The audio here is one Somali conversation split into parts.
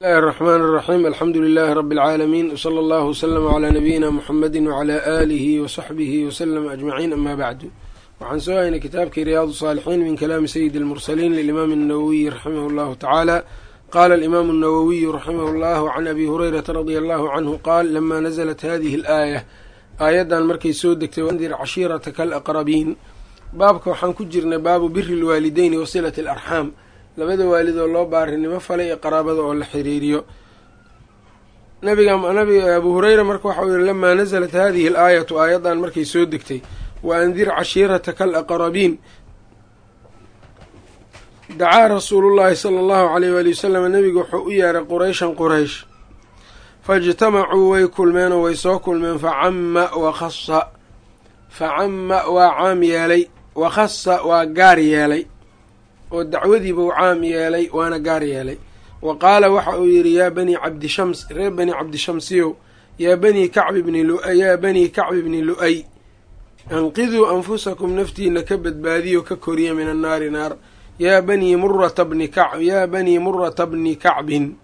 bismillahi raxmaan raxiim alxamdu lilaahi rabi alcaalamiin wsala allahu wslama calaa nabiyina muxamedi wacalaa aalihi wasaxbihi waslama ajmaciin ama bacdu waxaan soo haynay kitaabkii riyaad saalixiin min kalaami sayidi almursaliin lilimaami annawowiyi raximahu llahu tacaala qaala alimaamu annawowiyu raximahu llah can abi hurayrata radia allahu canhu qaal lamaa nasalat hadihi alaaya aayaddan markay soo degtay wandir cashiirataka alaqrabiin baabka waxaan ku jirnay baabu biri lwaalideyni wasilati alarxaam labada waalid oo loo baarinimo falay iyo qaraabada oo la xiriiriyo. Nabiga nabiga abu hureyra marka waxau yihi lamaa nasalat hadihi alaayatu aayaddan markay soo degtay wa andir cashiirataka alaqrabiin dacaa rasuulullaahi sala allahu caleyh waali wasalam nabiga wuxuu u yeeray qurayshan quraysh. Faijtamacuu way kulmeen oo way soo kulmeen facama wakhasa facama waa caam yeelay wakhasa waa gaar yeelay oo dacwadiiba u caam yeelay waana gaar yeelay. Wa qaala waxa uu yidhi yaa banii cabdishams reer bani cabdishamsiyow yaa banii kacbi bni yaa banii kacbi bni lu-ay anqiduu anfusakum naftiina ka badbaadiyo ka koriya min annaari naar. Yaa banii murata bni kacb yaa banii murata bni kacbin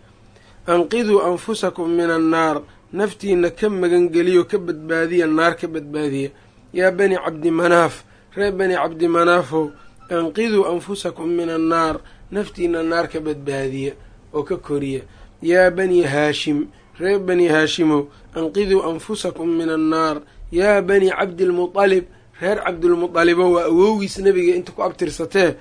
anqiduu anfusakum min annaar naftiina ka magangeliyo ka badbaadiya naar ka badbaadiya. Yaa banii cabdi manaaf reer bani cabdi manaafow anqiduu anfusakum min annaar naftiina naar ka badbaadiya oo ka koriya. Yaa banii haashim reer bani haashimow anqiduu anfusakum min annaar. Yaa banii cabdilmutalib reer cabdilmuطalibo waa awowgiis nebiga inta ku abtirsatee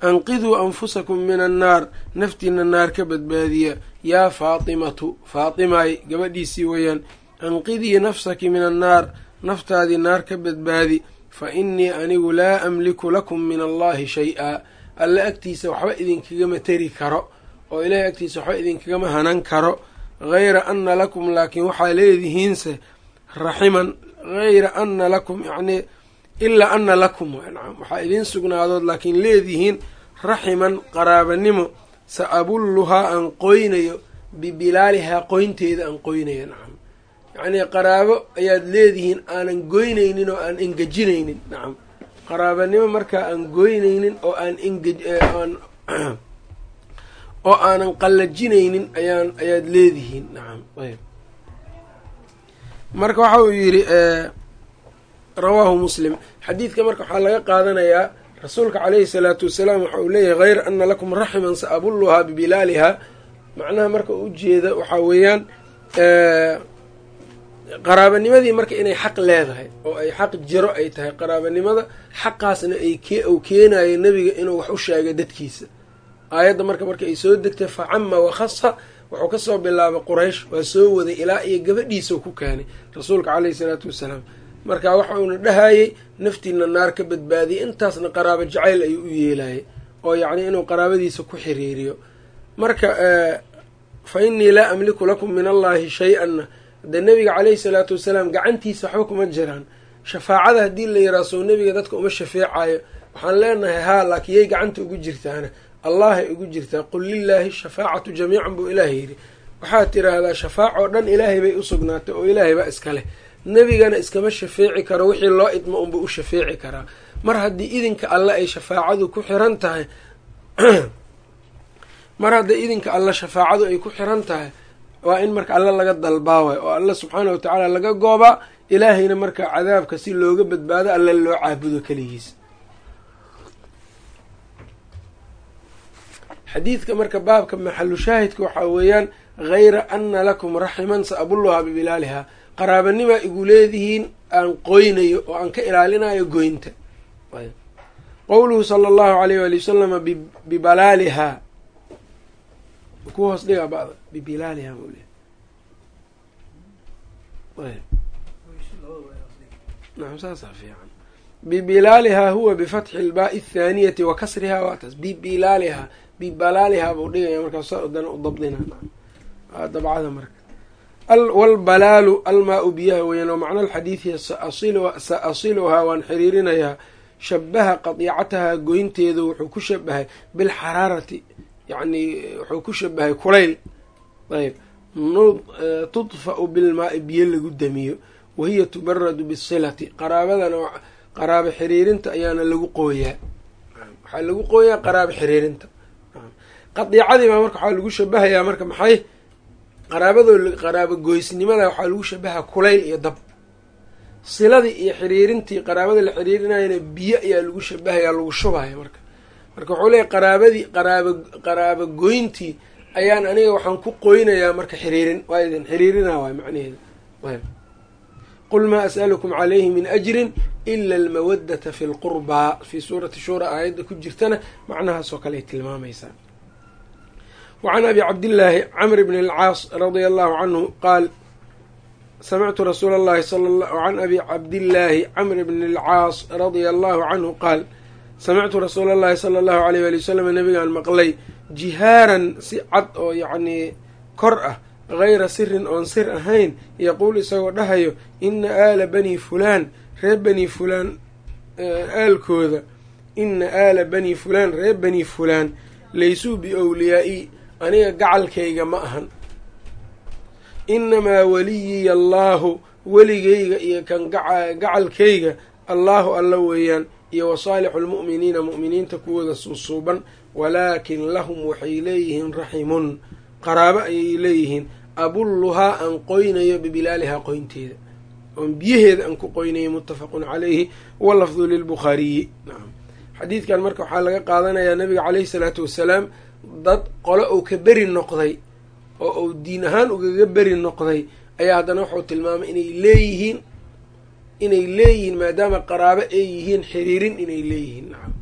anqiduu anfusakum min annaar naftiina naar ka badbaadiya. Yaa faatimatu faatimaay gabadhiisii weeyaan anqidii nafsaki min annaar naftaadii naar ka badbaadi fa innii anigu laa amliku lakum min allahi shay-a. Alle agtiisa waxba idinkagama teri karo oo ilaahay agtiisa waxba idinkagama hanan karo hayra anna lakum laakiin waxaa leedihiinse raximan hayra anna lakum yacnii ilaa anna lakum waxaa idiin sugnaadood laakiin leedihiin raximan qaraabanimo sa abulluhaa aan qoynayo bibilaalihaa qoynteeda aan qoynayo nacam yacnii qaraabo ayaad leedihiin aanan goynaynin oo aan engejinaynin. Nacam qaraabanimo markaa aan goynaynin oo aan engeaan oo aanan qallajinaynin ayaan ayaad leedihiin. Nacam ayb marka waxa uu yidhi rawaahu muslim xadiidka marka waxaa laga qaadanayaa rasuulka caleyhi salaatu wasalaam waxa uu leeyahay hayra ana lakum raximan sa abulluhaa bibilaalihaa macnaha marka ujeeda waxaa weeyaan qaraabanimadii marka inay xaq leedahay oo ay xaq jiro ay tahay qaraabanimada xaqaasna ay uu keenayo nebiga inuu wax u sheegay dadkiisa. Aayadda marka marka ay soo degtay fa cama wakhasa wuxuu ka soo bilaabay quraysh waa soo waday ilaa iyo gabadhiisa ku keenay rasuulka caleyhi salaatu wasalaam. Marka waxa uuna dhahayey naftiina naar ka badbaadiyay intaasna qaraabo jacayl ayuu u yeelayay oo yacnii inuu qaraabadiisa ku xiriiriyo. Marka fa innii laa amliku lakum min allahi shay-anna dee nebiga caleyhi salaatu wasalaam gacantiisa waxba kuma jiraan. Shafaacada haddii la yiraha soo nebiga dadka uma shafeecayo waxaan leenahay haa laakiin yay gacanta ugu jirtaana. Allahay ugu jirtaa. Qul lilaahi shafaacatu jamiican buu ilaahay yidhi. Waxaad tiraahdaa shafaacoo dhan ilaahay bay u sugnaatay oo ilaahay baa iska leh. Nebigana iskama shafeeci karo wixii loo idmo unba u shafeeci karaa. Mar haddii idinka alle ay shafaacadu ku xiran tahay mar haddii idinka alle shafaacadu ay ku xiran tahay waa in marka alle laga dalbaaway oo alle subxaana watacaala laga goobaa ilaahayna marka cadaabka si looga badbaado alle loo caabudo keligiis. Xadiidka marka baabka maxalu shaahidka waxaa weeyaan hayra ana lakum raximan sa abulluhaa bibilaalihaa qaraabanimaa igu leedihiin aan qoynayo oo aan ka ilaalinayo goynta. Qowluhu sala allahu alayh waali wasalama bibalaalihaa ku hoos dhigaa bada bibilaalihaa nam saasaa fiican bibilaalihaa huwa bifatxi ilbaai athaaniyati wa kasrihaa waa taas bibilaalihaa bibalaalihaa buu dhigaya markaas dana u dabdina. Dabcada marka. Walbalaalu almaa-u biyaha weeyaan oo macna alxadiidi sa asiluhaa waan xiriirinayaa shabaha qadiicatahaa goynteedu wuxuu ku shabahay bilxaraarati yacnii wuxuu ku shabahay kulayl ayb tudfa-u bilmaa-i biyo lagu damiyo wahiya tubaradu bisilati qaraabadana qaraabo xiriirinta ayaana lagu qooyaa waxaa lagu qooyaa qaraabo xiriirinta qadiicadii baa marka waxaa lagu shabahayaa marka maxay qaraabadoo qaraabo goysnimada waxaa lagu shabahaa kulayl iyo dab siladii iyo xiriirintii qaraabada la xiriirinayana biyo ayaa lagu shabahayaa lagu shubaya marka marka wuxuu leeyahy qaraabadii qaraaba qaraabo goyntii ayaan aniga waxaan ku qoynayaa marka xiriirin. Waa idin xiriirina waay. Macnaheeda qul maa as'alukum calayhi min ajrin ila almawadata fi lqurbaa fii suurati shura aayadda ku jirtana macnahaasoo kale ay tilmaamaysaa. Wacan abi cabdillaahi camr bn alcaas radia allahu canhu qaal samictu rasuula allahi can abi cabdillaahi camr bn alcaas radia allahu canhu qaal samictu rasuula allahi sala allahu aleyh wali wasalam nabigaan maqlay jihaaran si cad oo yacnii kor ah gayra sirin oon sir ahayn yaquul isagoo dhahayo ina aala bani fulaan reer bani fulaan aalkooda ina aala bani fulaan reer bani fulaan laysuu biowliyaa-i aniga gacalkayga ma ahan inamaa waliyiya allaahu weligayga iyo kan gacalkayga allaahu alla weeyaan iyo wa saalixu lmu'miniina mu'miniinta kuwooda suusuuban walaakin lahum waxay leeyihiin raximun qaraabo ayay leeyihiin abulluhaa aan qoynayo bibilaalihaa qoynteeda oon biyaheeda aan ku qoynayo muttafaqun calayhi walafdu lilbukhaariyi nacam xadiidkan marka waxaa laga qaadanayaa nabiga caleyhi salaatu wasalaam dad qole uu ka beri noqday oo uu diin ahaan ugaga beri noqday ayaa haddana wuxuu tilmaamay inay leeyihiin inay leeyihiin maadaama qaraabo ay yihiin xiriirin inay leeyihiin nacam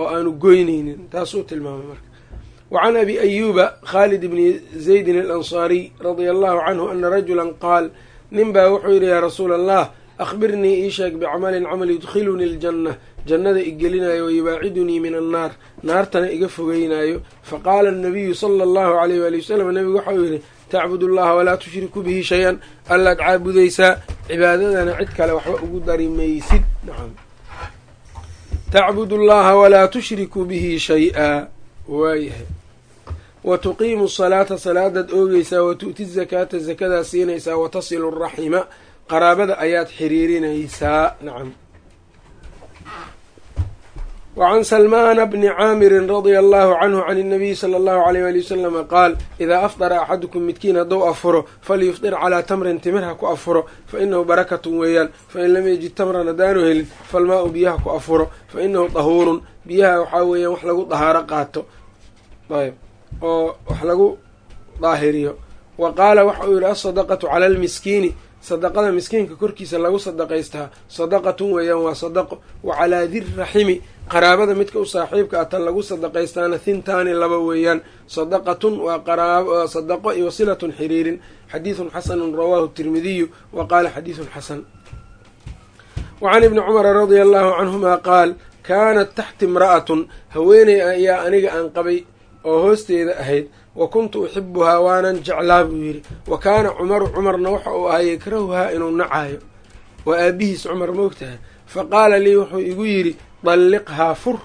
oo aanu goynaynin taasuu tilmaamay marka. Wacan abi ayuuba khaalid bni zaydin alansaariy radia allahu canhu ana rajulan qaal nin baa wuxuu yidhi yaa rasuula allah akhbirnii ii sheeg bicamalin camal yudkhilunii aljanna jannada igelinayo wayubaacidunii min annaar naartana iga fogeynaayo faqaala anabiyu sala allahu alayh waali wasalam nabigu waxau yidhi tacbud allaha walaa tushriku bihi shay-an allaad caabudaysaa cibaadadana cid kale waxba ugu dari maysid nacam. tacbud allaha walaa tushriku bihi shay-a. Waayahay wa tuqiimu salaata salaadaad oogeysaa wa tu'ti zakaata zakadaa siinaysaa wa tasilu araxima qaraabada ayaad xiriirinaysaa. Nacam wacan salmaana bni caamirin radia allahu canhu can inabiyi sala allahu aleyh wali wasalama qaal idaa afdara axadukum midkiin hadduu afuro falyufdir calaa tamrin timir ha ku afuro fa inahu barakatun weeyaan fain lam yajid tamran haddaanu helin falmaa-u biyaha ku afuro fa inahu dahuurun biyaha waxaa weeyaan wax lagu dahaaro qaato ayb oo wax lagu daahiriyo wa qaala waxa uu yihi alsadaqatu cala almiskiini sadaqada miskiinka korkiisa lagu sadaqaystaa sadaqatun weeyaan waa sadaqo wa calaa dirraximi qaraabada midka u saaxiibka ah lagu sadaqaystaana hintaani laba weeyaan. Sadaqatun waa qaraab sadaqo iyo wasilatun xiriirin. Xadiidun xasanun rawaahu tirmidiyu wa qaala xadiidun xasan. Wa can ibni cumara radia allahu canhuma qaal kaanat taxti imra'atun haweeney ayaa aniga aan qabay oo hoosteeda ahayd. Wa kuntu uxibuhaa waanan jeclaa buu yidhi. Wa kaana cumaru cumarna waxa uu ahaa yakrahuhaa inuu nacayo waa aabihiis cumar moogtahay fa qaala lii wuxuu igu yidhi dalliqhaa fur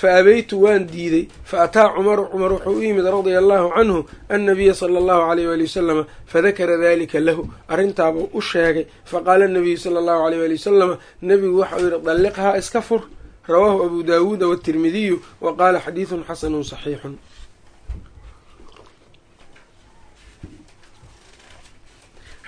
fa abaytu waan diiday fa ataa cumaru cumar wuxuu u yimid radia allahu canhu annabiya sala allahu aleyh waali wasalama fadakara dalika lahu arrintaabuu u sheegay faqaala anabiyu sala allahu aleyh waali wasalama nebigu waxauu yidhi dalliqhaa iska fur rawaahu abu daawuuda watirmidiyu wa qaala xadiidun xasanun saxiixun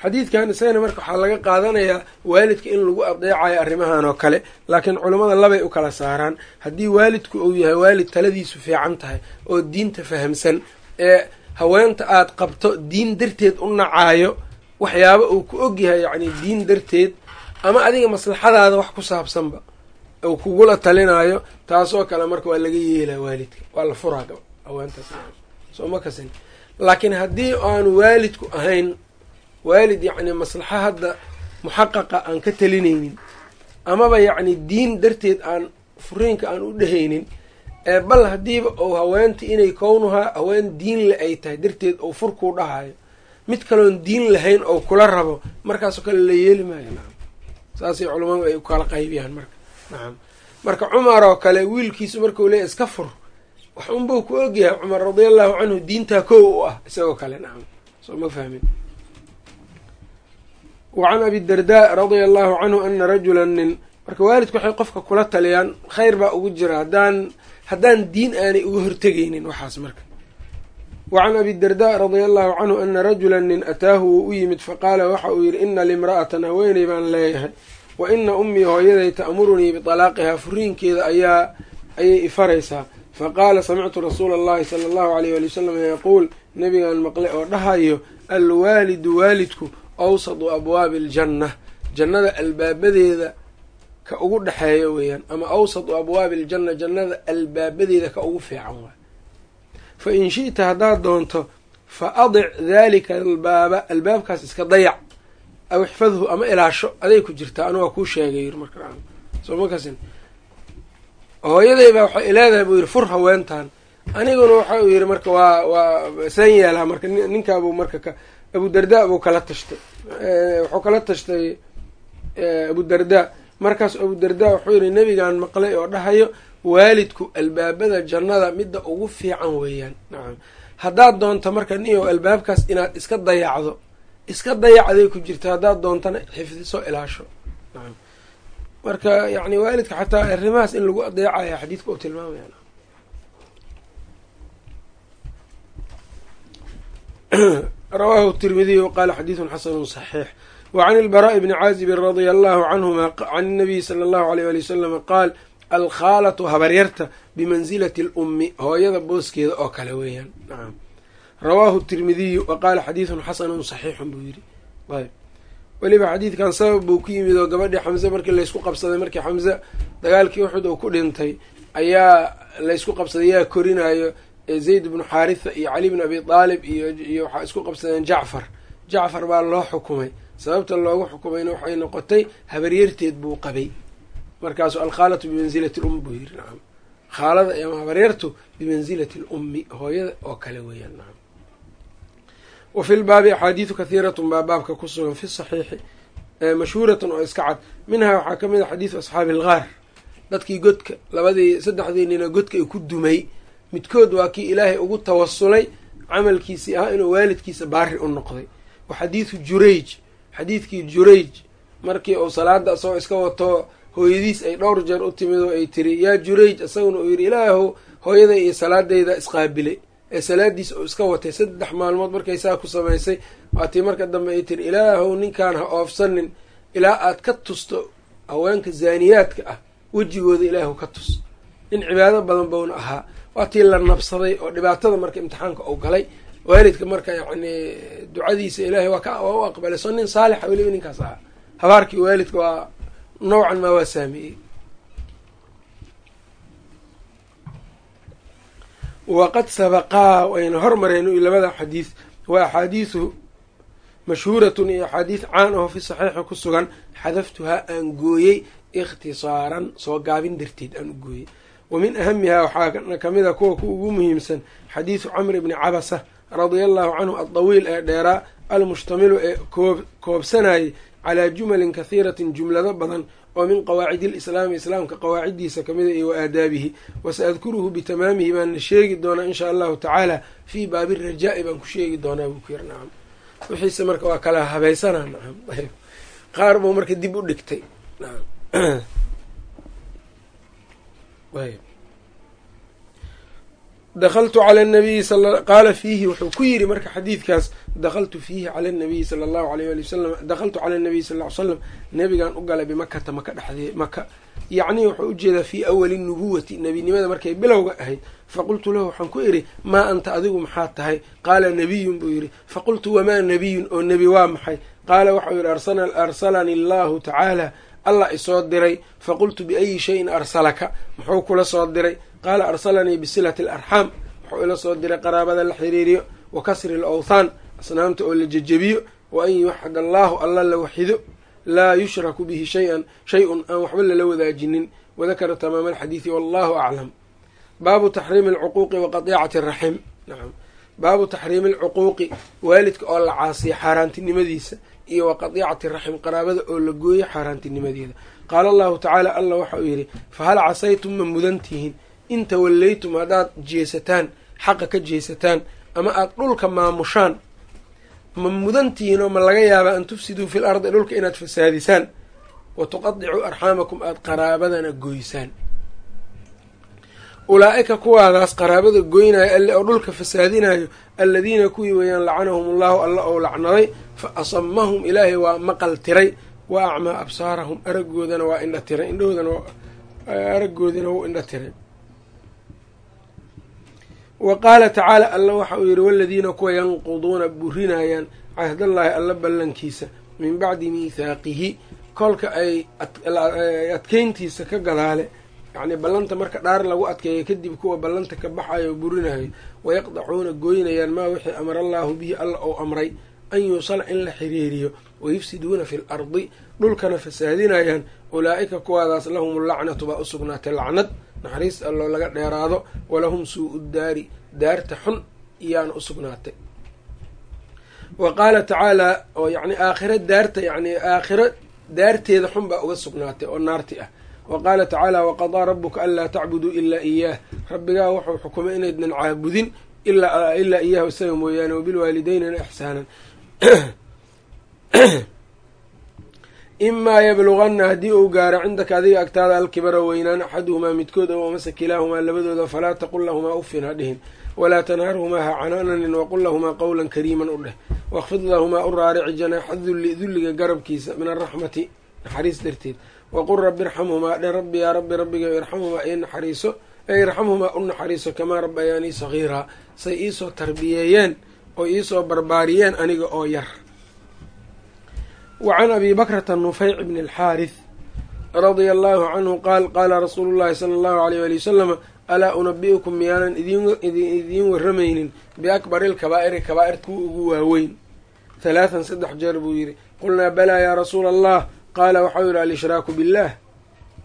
xadiidkan isagana marka waxaa laga qaadanayaa waalidka in lagu adeecayo arrimahan oo kale laakiin culammada labay u kala saaraan. Haddii waalidku uu yahay waalid taladiisu fiican tahay oo diinta fahamsan ee haweenta aad qabto diin darteed u nacaayo waxyaaba uu ku ogyahay yacni diin darteed ama adiga maslaxadaada wax ku saabsanba uu kugula talinaayo taasoo kale marka waa laga yeelaa waalidka. Waa la furaa haweentaas. Soo ma laakiin haddii aanu waalidku ahayn waalid yacni maslaxo hadda muxaqaqa aan ka talinaynin amaba yacni diin darteed aan furiinka aan u dhehaynin ee bal haddiiba ou haweenta inay kownuhaa haween diin le ay tahay darteed ou furkuu dhahayo mid kaloon diin lahayn oo kula rabo markaasoo kale la yeeli maayo. Nacam saasay culamadu ay u kala qaybiyaan marka. Nacam marka cumar oo kale wiilkiisu markau leeya iska fur wax unbau ku ogyahay cumar radiallahu canhu diintaa kow u ah isagoo kale. Nacam soo ma fahmin wacan abi dardaa radia allahu canhu ana rajulan nin marka waalidku waxay qofka kula taliyaan khayr baa ugu jira. Haddaan haddaan diin aanay uga hortegaynin waxaas marka. wacan abi darda radia allahu canhu ana rajula nin ataahu wuu u yimid faqaala waxa uu yidhi ina limra'atan haweeney baan leeyahay wa ina ummii hooyaday ta'murunii bitalaaqihaa furiinkeeda ayaa ayay ifaraysaa faqaala samictu rasuula allahi sala allahu aleyh wali wasalam yaquul nabigaan maqle oo dhahayo alwaalidu waalidku awsadu abwaabi aljanna jannada albaabadeeda ka ugu dhexeeya weeyaan ama awsadu abwaabi aljanna jannada albaabadeeda ka ugu fiican waay. Fa in shi'ta haddaad doonto fa adic daalika albaaba albaabkaas iska dayac. Aw ixfadhu ama ilaasho aday ku jirtaa anu waa kuu sheegay yiri marka soo makasin hooyaday baa waxay ileedahay buu yidhi fur haweentan aniguna waxa uu yidhi marka waa waa san yeelaa marka ninkaabuu marka ka abu darda buu kala tashtay. Wuxuu kala tashtay abu darda. Markaas abu darda wuxuu yidhi nebigaan maqlay oo dhahayo waalidku albaabada jannada midda ugu fiican weeyaan. Nacam haddaad doonto marka niyow albaabkaas inaad iska dayacdo iska dayacday ku jirta haddaad doontana xifdiso ilaasho. Nacam marka yani waalidka xataa arrimahaas in lagu adeecaya xadiidka u tilmaamaya rawaahu tirmidiyu qaala xadiidun xasanu saxiix. Wacan ilbaraa'i bni caazibin radia allahu canhuma can inabiyi sala allahu aleyh ali wasalama qaal alkhaalatu habaryarta bimansilati alummi hooyada booskeeda oo kale weeyaan. Nacam rawaahu tirmidiyu wa qaala xadiidun xasanun saxiixun buu yidhi. Ayb weliba xadiidkan sabab buu ku yimid oo gabadhii xamse markii laysku qabsaday markii xamse dagaalkii uxud uu ku dhintay ayaa laysku qabsaday yaa zayd bnu xaaritha iyo cali bn abi aalib iyo iyo waxaa isku qabsadeen jacfar. Jacfar baa loo xukumay. Sababta loogu xukumayna waxay noqotay habaryarteed buu qabay. Markaasu alkhaalatu bimansilati lum buu yiri nacam khaalada ama habaryartu bimansilati lummi hooyada oo kale weeyaan nacam wa fi lbaabi axaadiidu kathiiratun baa baabka ku sugan fi saxiixi mashhuuratun oo iska cad. Minhaa waxaa ka mid a xadiidu asxaabi algaar dadkii godka labadii saddexdii nina godka ay ku dumay midkood waa kii ilaahay ugu tawasulay camalkiisii ahaa inuu waalidkiisa baari u noqday. Wa xadiidu jurayj xadiidkii jurayj markii uu salaada isagoo iska wato hooyadiis ay dhowr jeer u timid oo ay tiri yaa jurayj isaguna uu yidhi ilaahu hooyaday iyo salaadayda isqaabilay ee salaadiis uu iska watay saddex maalmood markay saa ku samaysay waatii marka dambe ay tiri ilaahow ninkaan ha oofsanin ilaa aad ka tusto haweenka zaaniyaadka ah wejigooda ilaahu ka tus. Nin cibaado badan bouna ahaa waatii la nabsaday oo dhibaatada marka imtixaanka uu galay. Waalidka marka yacni ducadiisa ilaahay waa waa u aqbalay soo nin saalixa weliba ninkaas ahaa. Habaarkii waalidka waa nowcan maa waa saameeyey waqad sabaqaa wayna hormareen labada xadiid waa axaadiidu mashhuuratun iyo axaadiid caan aho fi saxiixi ku sugan. Xadaftuhaa aan gooyey ikhtisaaran soo gaabin darteed aan u gooyey wa min ahamihaa waxaa ka mid a kuwa ku ugu muhiimsan xadiidu camr bni cabasa radia allahu canhu addawiil ee dheeraa almushtamilu ee koobsanayay calaa jumalin kahiiratin jumlado badan oo min qawaacidi lislaami islaamka qawaaciddiisa kamida iyo wa aadaabihi. Wasa-adkuruhu bitamaamihi baana sheegi doonaa inshaa allahu tacaala fii baabi rajaa-i baan ku sheegi doonaa buu ku yiri nacam wixiise marka waa kala habaysanaa nacam qaar buu marka dib u dhigtay dakaltu cala nabiyi qaala fiihi wuxuu ku yiri marka xadiidkaas dakaltu fiihi cala nabiyi sala allahu alayh ali wasalam dakhaltu cala nabiyi sal ly slam nabigaan u galay bimakata maka dhexdee maka yacnii wuxuu u jeedaa fii awali nubuwati nebinimada markay bilowga ahayd faqultu lahu waxaan ku idhi maa anta adigu maxaa tahay qaala nebiyun buu yidhi faqultu wamaa nebiyun oo nebi waa maxay qaala waxau yidhi arsalani allahu tacaala allah isoo diray faqultu biayi shayin arsalaka. Muxuu kula soo diray? Qaala arsalanii bisilati alarxaam wuxuu ila soo diray qaraabada la xiriiriyo wa kasri alawthaan asnaamta oo la jejebiyo wa an yuwaxad allaahu alla la waxido laa yushraku bihi shayan shay-un aan waxba lala wadaajinin. Wadakara tamaama alxadiidi wallahu aclam baabu taxriimi alcuquuqi wa qadiicati araxim baabu taxriimi alcuquuqi waalidka oo la caasiya xaaraantinimadiisa iyo wa qadiicati raxim qaraabada oo la gooyo xaaraantinimadeeda. Qaala allahu tacaala allah waxa uu yidhi fahal casaytum ma mudan tihiin? In tawallaytum haddaad jeesataan xaqa ka jeesataan ama aada dhulka maamushaan ma mudan tihiin oo ma laga yaabaa an tufsiduu fil ardi dhulka inaad fasaadisaan? Wa tuqadicuu arxaamakum aada qaraabadana goysaan. Ulaa'ika kuwaadaas qaraabada goynaayo alle oo dhulka fasaadinayo alladiina kuwii weeyaan lacanahum allahu alla ou lacnaday fa asamahum ilaahay waa maqal tiray wa acmaa absaarahum aragoodana waa indha tiray indhahoodana aragoodina wuu indha tiray. Wa qaala tacaala alla waxa uu yidhi waladiina kuwa yanquduuna burinayaan cahdallaahi alla ballankiisa min bacdi miithaaqihi kolka ay adkeyntiisa ka gadaale. Yacnii ballanta marka dhaar lagu adkeeyo kadib kuwa ballanta ka baxayo burinayo wayaqdacuuna gooynayaan maa wixii amara allaahu bihi alla ou amray an yuusala in la xiriiriyo wayufsiduuna fi l ardi dhulkana fasaadinayaan ulaa'ika kuwaadaas lahum lacnatu baa u sugnaatay lacnad naxariis alloo laga dheeraado walahum suu-u daari daarta xun iyaana u sugnaatay wa qaala tacaalaa oo yacni aakhiro daarta yacni aakhiro daarteeda xun baa uga sugnaatay oo naarti ah wa qaala tacaala waqadaa rabuka anlaa tacbuduu ilaa iyaah rabbigaa wuxuu xukumay inaydnan caabudin ilaa iyaahu isaga mooyaane wabilwaalideynina ixsaanan imaa yabluganna haddii uu gaaro cindaka adiga agtaada alkibara weynaan axaduhumaa midkood ow amase kilaahumaa labadooda falaa taqul lahumaa uffin ha dhihin walaa tanharhumaa ha canaananin waqul lahumaa qowlan kariiman u dheh waqfid lahumaa u raarici janaaxa dulli dulliga garabkiisa min araxmati naxariis darteed. Waqul rabbi irxamhumaa dhe rabbi yaa rabbi rabbiga irxamhumaa ii naxariiso ee irxamhumaa u naxariiso kamaa rabbayaanii sagiiraa say iisoo tarbiyeeyeen oo iisoo barbaariyeen aniga oo yar. wa can abi bakrata nufeyc bni alxaarith radia allahu canhu qaal qaala rasuulu llahi sala allahu aleyh wali wasalama alaa unabi'ukum miyaanan idiin warramaynin biakbari ilkabaa'iri kabaa'irta kuwa ugu waaweyn. halaathan saddex jeer buu yidhi qulnaa balaa yaa rasuula allah qaala waxau yidhi al-ishraaku billaah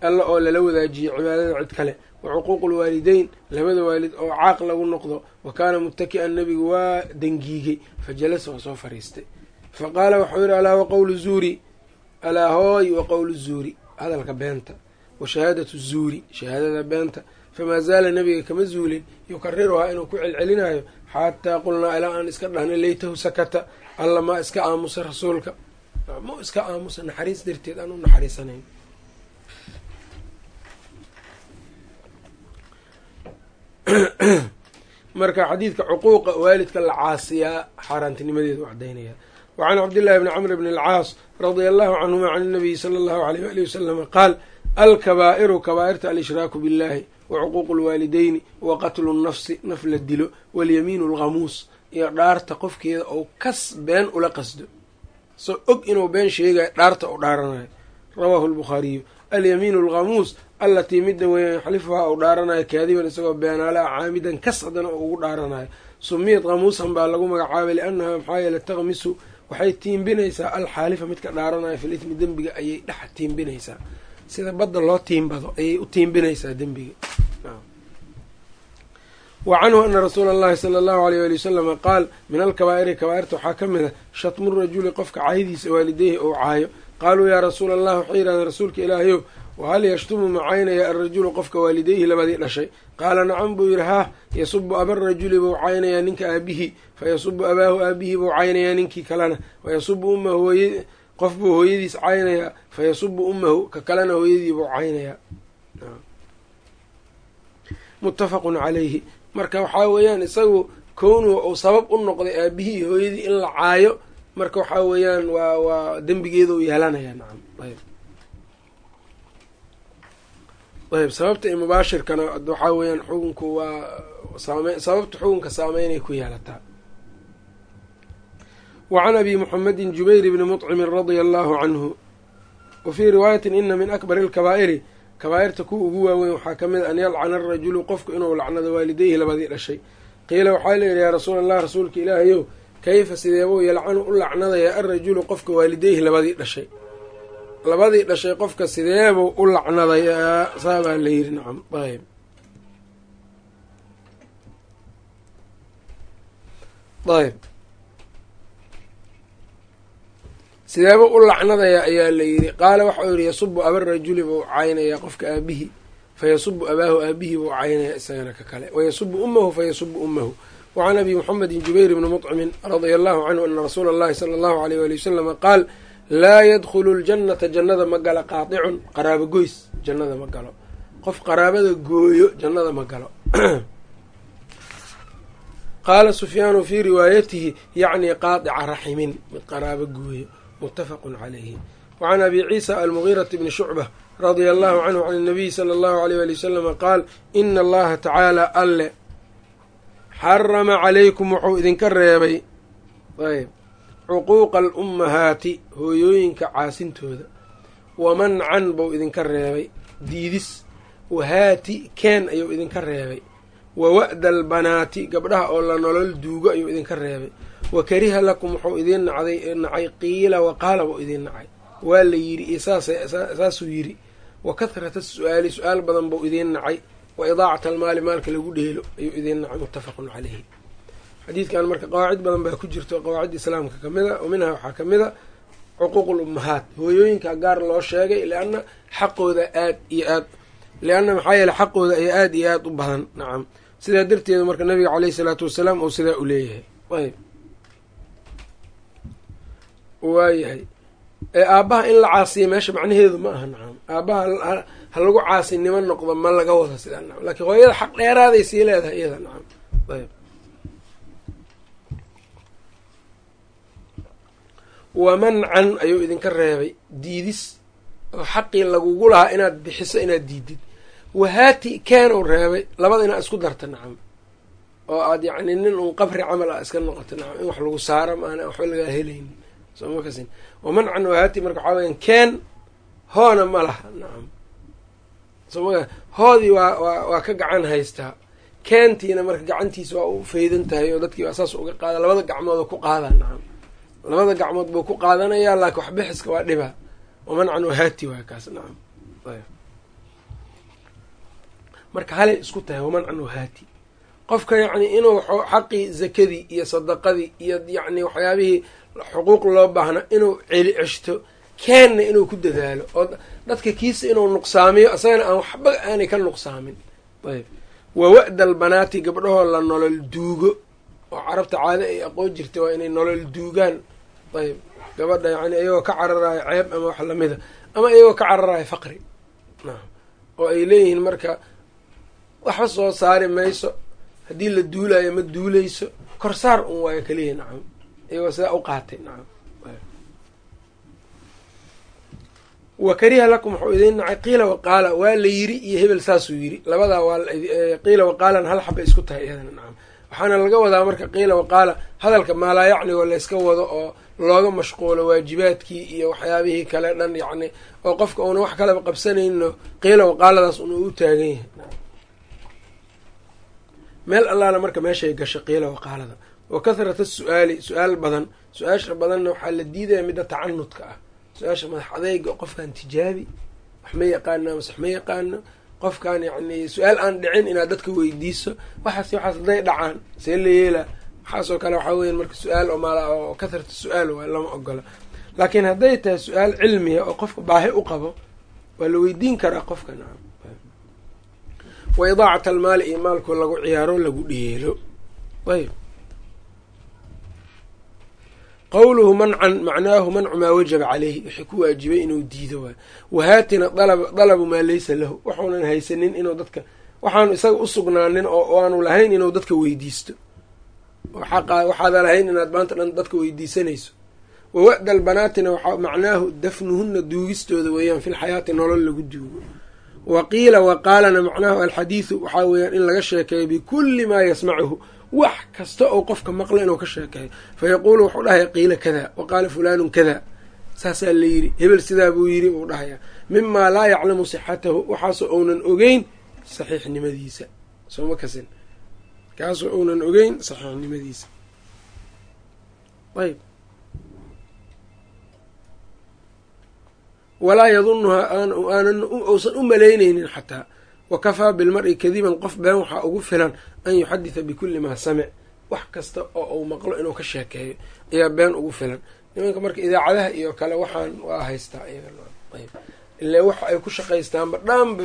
alla oo lala wadaajiyey cibaadada cid kale wa cuquuqu lwaalideyn labada waalid oo caaq lagu noqdo wa kaana muttaki'an nebigu waa dangiigay fa jalasa waa soo fariistay. Fa qaala waxau yidhi alaa wa qowlu zuuri? Alaa hooy wa qowlu zuuri. Hadalka beenta. Wa shahaadatu zuuri? Shahaadada beenta. Famaa zaala nebiga kama zuulin? Yukariruhaa inuu ku celcelinayo xataa qulnaa ilaa aan iska dhahna leytahu sakata. Alla maa iska aamusa rasuulka. Ma iska aamusa naxariis darteed aan u naxariisanayn marka xadiidka cuquuqa waalidka la caasiyaa xaaraantinimadeedu cadaynaya wa can cabdillahi bni camr bni alcaas radia allahu canhuma can inabiyi sala allahu aleyh waali wasalama qaal alkabaa'iru kabaa'irta al-ishraaku billahi wa cuquuqu lwaalideyni wa qatlu nnafsi naf la dilo walyamiinu alghamuus. Iyo dhaarta qofkeeda ou kas been ula qasdo. Soo og inuu been sheegayo dhaarta u dhaaranayo. Rawaahu lbukhaariyu alyamiinu alghamuus allatii midda weeyaan yaxlifuhaa uu dhaaranayo kaadiban isagoo beenaala a caamidan kas haddana uu ugu dhaaranayo. Sumiyad khamuusan baa lagu magacaabay liannaha maxaa yeele taqmisu waxay tiimbinaysaa alxaalifa midka dhaaranaya fil ismi dembiga ayay dhex tiimbinaysaa. Sida badda loo tiimbado ayay u tiimbinaysaa dembiga. Wa canhu ana rasuula allahi sala allahu aleyh wali wasalama qaal min alkabaa'iri kabaa'irta waxaa ka mid a shatmu rajuli qofka caydiisa waalideyhi ou caayo. Qaaluu yaa rasuula allah waxay yidhahdeen rasuulka ilaahayow wahal yashtumu macaynaya alrajulu qofka waalideyhi labadii dhashay? Qaala nacam buu yidhi haah yasubu abarajuli buu caynayaa ninka aabihii fa yasubu abaahu aabihii buu caynayaa ninkii kalena wayasubu ummahu hooy qof buu hooyadiis caynayaa fa yasubu ummahu ka kalena hooyadii buu caynayaa muttafaqun calayhi. Marka waxaa weeyaan isagu kownuhu uu sabab u noqday aabihii hooyadii in la caayo marka waxaa weeyaan waa waa dembigeeda u yeelanaya nacam ayb sababta i mubaashirkana waxaa weeyaan xukunku waa saame sababta xukunka saameynay ku yeelataa wa can abi muxamedin jubayr bni muطcimin radia allahu canhu wa fii riwaayatin ina min akbari alkabaa'iri kabaa'irta kuwa ugu waaweyn waxaa ka mid a an yalcana arajulu qofku inuu lacnado waalideyhi labadii dhashay. Qiila waxaa layidhi yaa rasuula allah rasuulka ilaahayow kayfa sideebuu yalcanu u lacnadayaa alrajulu qofka waalideyhi labadii dhashay labadii dhashay qofka sideebuu u lacnadayaa saabaa la yidhi nacam ayb ayb sideebuu u lacnadayaa ayaa la yidhi. Qaala waxau yidhi yasubu abarajuli buu caynayaa qofka aabihii fayasubu abaahu aabihii buu caynayaa isagana ka kale. Wayasubu ummahu fayasubu ummahu wacan abi muxamedin jubayr bni muطcimin radia allahu canhu ana rasuula allahi sala allahu aleyh wali wasalama qaal laa yadkhulu ljannata jannada ma galo qaadicun. Qaraabo goys jannada ma galo. Qof qaraabada gooyo jannada ma galo. Qaala sufyaanu fii riwaayatihi yacni qaadica raximin mid qaraabo gooyo muttafaqun calayhi. Wacan abi ciisa almugiirati bni shucba radia allahu canhu can اnabiyi sala allahu aleyh wali wasalama qaal ina allaha tacaala alle xarama calaykum wuxuu idinka reebay. Ayb cuquuqa alummahaati hooyooyinka caasintooda. Wamancan buu idinka reebay. Diidis. Wahaati keen ayuu idinka reebay. Wa wa'da albanaati gabdhaha oo la nolol duugo ayuu idinka reebay. Wa kariha lakum wuxuu idiin nacday nacay qiila waqaala buu idiin nacay. Waa la yidhi saasuu yidhi. Wa kahrata su'aali su'aal badan buu idiin nacay. Wa idaacata almaali maalka lagu dheelo ayuu idiin nacay. Muttafaqun caleyhi xadiidkan marka qawaacid badan baa ku jirto qawaacid islaamka ka mid a oo minha waxaa ka mid a cuquuqul ummahaat hooyooyinka gaar loo sheegay lianna xaqooda aad iyo aad lianna maxaa yeele xaqooda ayaa aada iyo aada u badan nacam sidaa darteeda marka nabiga caleyhi salaatu wasalaam uu sidaa u leeyahay. Ayb waayahay ee aabbaha in la caasiya meesha macnaheedu ma aha nacam aabbaha ha lagu caasinimo noqdo ma laga wado sidaa nacam lakiin hooyada xaq dheeraaday sii leedahay iyada nacam ayb wa mancan ayuu idinka reebay diidis oo xaqii lagugu lahaa inaad bixiso inaad diidid. Wahaati keenuu reebay labada inaad isku darta nacam. Oo aad yacni nin uun qabri camal a iska noqoto nacam. In wax lagu saaro maana waxba lagaa helaynin sooma kasin. Wamancan wahaati marka waxaa weyan keen hoona ma laha nacam. Soma hoodii waa waa waa ka gacan haystaa. Keentiina marka gacantiisa waa u faydan tahay oo dadkii waa saas uga qaada. Labada gacmooda ku qaada nacam labada gacmood buu ku qaadanayaa laakiin waxbixiska waa dhiba. Wamancan wahaati waa kaas nacam marka halay isku tahay wamancan wahaati qofka yacni inuu xaqii zakadii iyo sadaqadii iyo yacni waxyaabihii xuquuq loo baahna inuu celi ceshto keenna inuu ku dadaalo. Oo dadka kiisa inuu nuqsaamiyo isagana aan waxba aanay ka nuqsaamin. Ayb wa wa'da albanaati gabdhahoo la nolol duugo. Oo carabta caado ay aqoon jirtay waa inay nolol duugaan ayb gabadha yani iyagoo ka cararayo ceeb ama wax lamida ama iyagoo ka cararayo faqri. Oo ay leeyihiin marka waxba soo saari mayso haddii la duulayo ma duuleyso korsaar un waayo keliya nacam iyagoo sidaa u qaatay nacam wa kariha lakum wuxuu idiin nacay qiila waqaala waa la yiri iyo hebel saasuu yiri labadaa waa qiila waqaalan hal xaba isku tahay iyadana nacam waxaana laga wadaa marka qiila waqaala hadalka maalaa yacnigoo layska wado oo looga mashquulo waajibaadkii iyo waxyaabihii kale dhan yacni oo qofka uuna wax kaleba qabsanayno qiila waqaaladaas una u taagan yahay. Meel allaala marka meeshay gasho qiila waqaalada wa kathrata su'aali su'aal badan. Su'aasha badanna waxaa la diidaya midda tacanudka ah. Su'aasha madax adeyga qofkan tijaabi wax ma yaqaana mase wax ma yaqaano qofkan yacni su'aal aan dhicin inaad dadka weydiiso. Waxaas waxaas hadday dhacaan see la yeelaa waxaasoo kale waxaa weyan marka su'aal oo kathrata su'aal waay lama ogola. Laakiin hadday tahay su'aal cilmiya oo qofka baahi u qabo waa la weydiin karaa qofka wa idaacat almaali iyo maalku lagu ciyaaro lagu dheelo ayb qowluhu mancan macnaahu mancu maa wajaba caleyhi wixii ku waajibay inuu diido waay wahaatina dalabu maa laysa lahu. Waxuunan haysanin inuu dadka waxaanu isaga u sugnaanin oo aanu lahayn inuu dadka weydiisto waxaada lahayn inaad maanta dhan dadka weydiisanayso. Wawa'da albanaatina waxaa macnaahu dafnuhuna duugistooda weeyaan fi lxayaati nolol lagu duugo. Wa qiila waqaalana macnaahu alxadiidu waxaa weeyaan in laga sheekeeyo bikulli maa yasmacuhu wax kasta oo qofka maqlo inuu ka sheekeeyo. Fa yaquulu wuxuu dhahaya qiila kada wa qaala fulaanun kada. Saasaa la yidhi hebel sidaa buu yidhi buu dhahaya mimaa laa yaclamu sixatahu waxaasoo uunan ogeyn saxiixnimadiisa. Sooma kasin kaasoo uunan ogeyn saxiixnimadiisa. Ayb walaa yadunuhaa aanan uusan u malaynaynin xataa. Wa kafaa bilmar-i kadiban qof been waxaa ugu filan an yuxaditha bikulli maa samic. Wax kasta oo uu maqlo inuu ka sheekeeyo ayaa been ugu filan. Nimanka marka idaacadaha iyo kale waxaan waa haystaa ile waxa ay ku shaqaystaanba dhaanba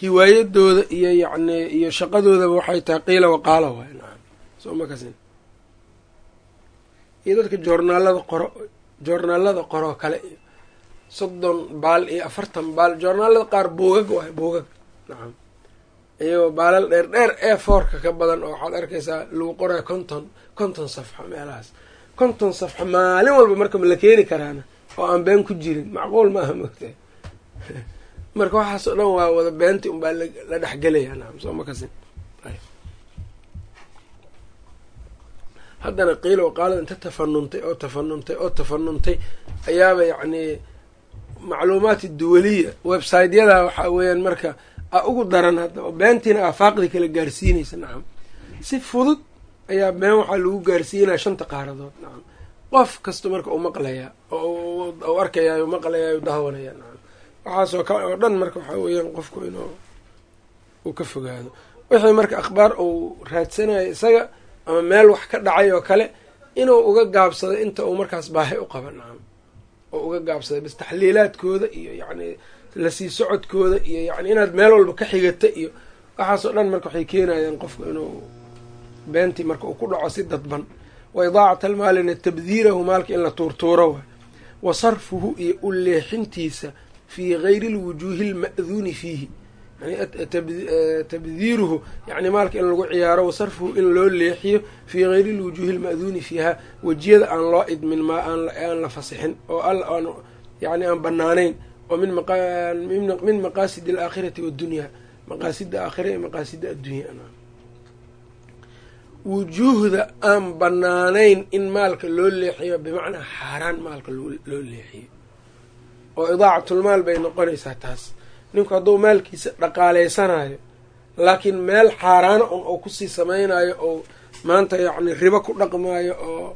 hiwaayadooda iyo yacni iyo shaqadoodaba waxay tahay qiila waqaala waay nacam soo ma kasin. Iyo dadka joornaalada qoro joornaalada qoroo kale iyo soddon baal iyo afartan baal joornaalada qaar buugag waay buugag nacam iyagoo baalal dheer dheer ee foorka ka badan oo waxaad arkaysaa lagu qoraya konton konton safxo meelahaas. Konton safxo maalin walba marka ma la keeni karaana oo aan been ku jirin. Macquul maaha moogtahay marka waxaas oo dhan waa wada beenti unbaa la dhexgelaya nacam soo ma haddana qiila waqaalada inta tafanuntay oo tafanuntay oo tafanuntay ayaaba yacni macluumaat duwaliya website-yada waxaa weeyaan marka a ugu daran hadda oo beentiina aafaaqdii kala gaarsiinaysa. Nacam si fudud ayaa been waxaa lagu gaarsiinaya shanta qaaradood. Nacam qof kasta marka u maqlayaa oo u arkayaayo maqlayayo daawanaya nacam waxaasoo kale oo dhan marka waxaa weeyaan qofku inuu uu ka fogaado. Wixii marka akhbaar uu raadsanayo isaga ama meel wax ka dhacay oo kale inuu uga gaabsado inta uu markaas baahi u qaba nacam oo uga gaabsaday bas taxliilaadkooda iyo yacni la sii socodkooda iyo yani inaad meel walba ka xigata iyo waxaasoo dhan marka waxay keenayaan qofku inuu beentii marka uu ku dhaco si dadban. Wa idaacat almaalina tabdiirahu maalka in la tuurtuuro waay. Wa sarfuhu iyo u leexintiisa fii gayri lwujuuhi alma'duuni fiihi tabdiiruhu yani maalka in lagu ciyaaro wa sarfuhu in loo leexiyo fii gayri lwujuuhi alma'duuni fiiha wejiyada aan loo idmin ma aan la fasixin oo aan yani aan banaanayn oo min maqaasidi alaakhirati waddunyaa maqaasida aakhira iyo maqaasida addunya wujuuhda aan banaanayn in maalka loo leexiyo bimacnaa xaaraan maalka loo leexiyo oo idaacatlmaal bay noqonaysaa taas. Ninku hadduu maalkiisa dhaqaaleysanayo laakiin meel xaaraana un oo ku sii samaynayo oo maanta yacni ribo ku dhaqmaayo oo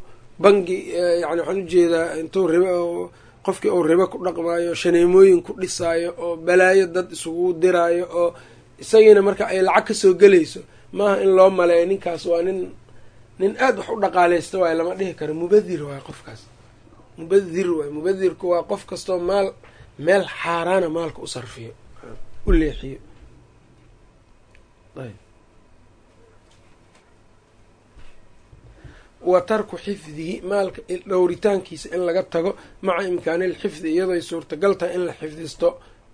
bangi yani waxaan u jeedaa intuu ribo qofkii uu ribo ku dhaqmaayo shaneemooyin ku dhisaayo oo balaayo dad isugu diraayo oo isagiina marka ay lacag ka soo gelayso maaha in loo maleeyo ninkaas waa nin nin aada wax u dhaqaaleysta waayo lama dhihi karo mubadir waayo qofkaas mubadir waay. Mubadirku waa qof kastoo maal meel xaaraana maalka u sarfiyo u leexiyo. Wa tarku xifdihi maalka dhowritaankiisa in laga tago maca imkaani lxifdi iyadoy suurtagal tahay in la xifdisto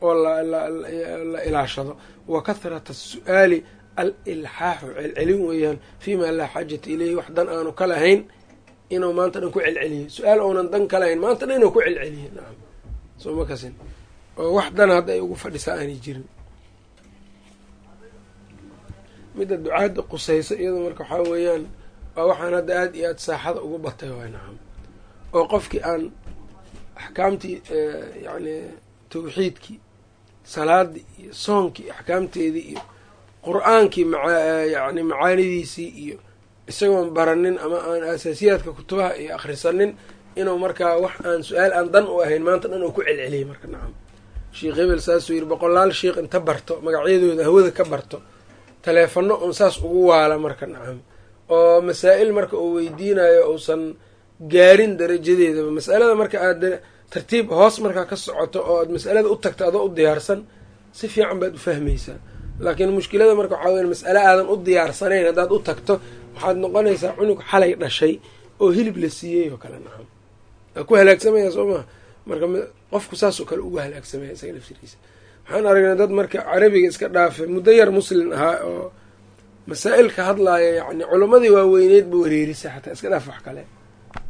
oo la ilaashado. Wa kathrata su'aali al ilxaaxu celcelin weeyaan fiimaa laa xaajata ileyhi wax dan aanu ka lahayn inuu maanta dhan ku celceliyo. Su'aal ounan dan ka lahayn maanta dhan inuu ku celceliyo. Nacam soo ma kasin. Oo wax dan hadda ay ugu fadhisaa aanay jirin. Midda ducaadda qusayso iyadoo marka waxaa weeyaan waa waxaan hadda aada iyo aada saaxada ugu batay waay nacam oo qofkii aan axkaamtii yacni tawxiidkii salaadii iyo soonkii axkaamteedii iyo qur'aankii yani macaanidiisii iyo isagoon baranin ama aan asaasiyaadka kutubaha iyo akhrisanin inuu markaa wax aan su'aal aan dan u ahayn maanta dhan uu ku celceliyay marka nacam sheikh hebel saasuu yidhi boqolaal sheikh inta barto magacyadooda hawada ka barto taleefano un saas ugu waala marka nacam oo masaa-il marka uu weydiinayo uusan gaarin darajadeedaba masalada marka aad tartiib hoos markaa ka socoto oo aad masalada u tagto adoo u diyaarsan si fiican baad u fahmaysaa. Laakiin mushkilada marka waxaa weya mas'ale aadan u diyaarsanayn haddaad u tagto waxaad noqonaysaa cunug xalay dhashay oo hilib la siiyey oo kale nacam. Waa ku halaagsamaya soo maha marka qofku saasoo kale ugu halaagsamaya isaga laftirkiisa waxaan aragnay dad marka carabiga iska dhaafay muddo yar muslin ahaa oo masaa-il ka hadlaaya yacni waaweyneed ba wareerisa xataa iska dhaaf wax kale.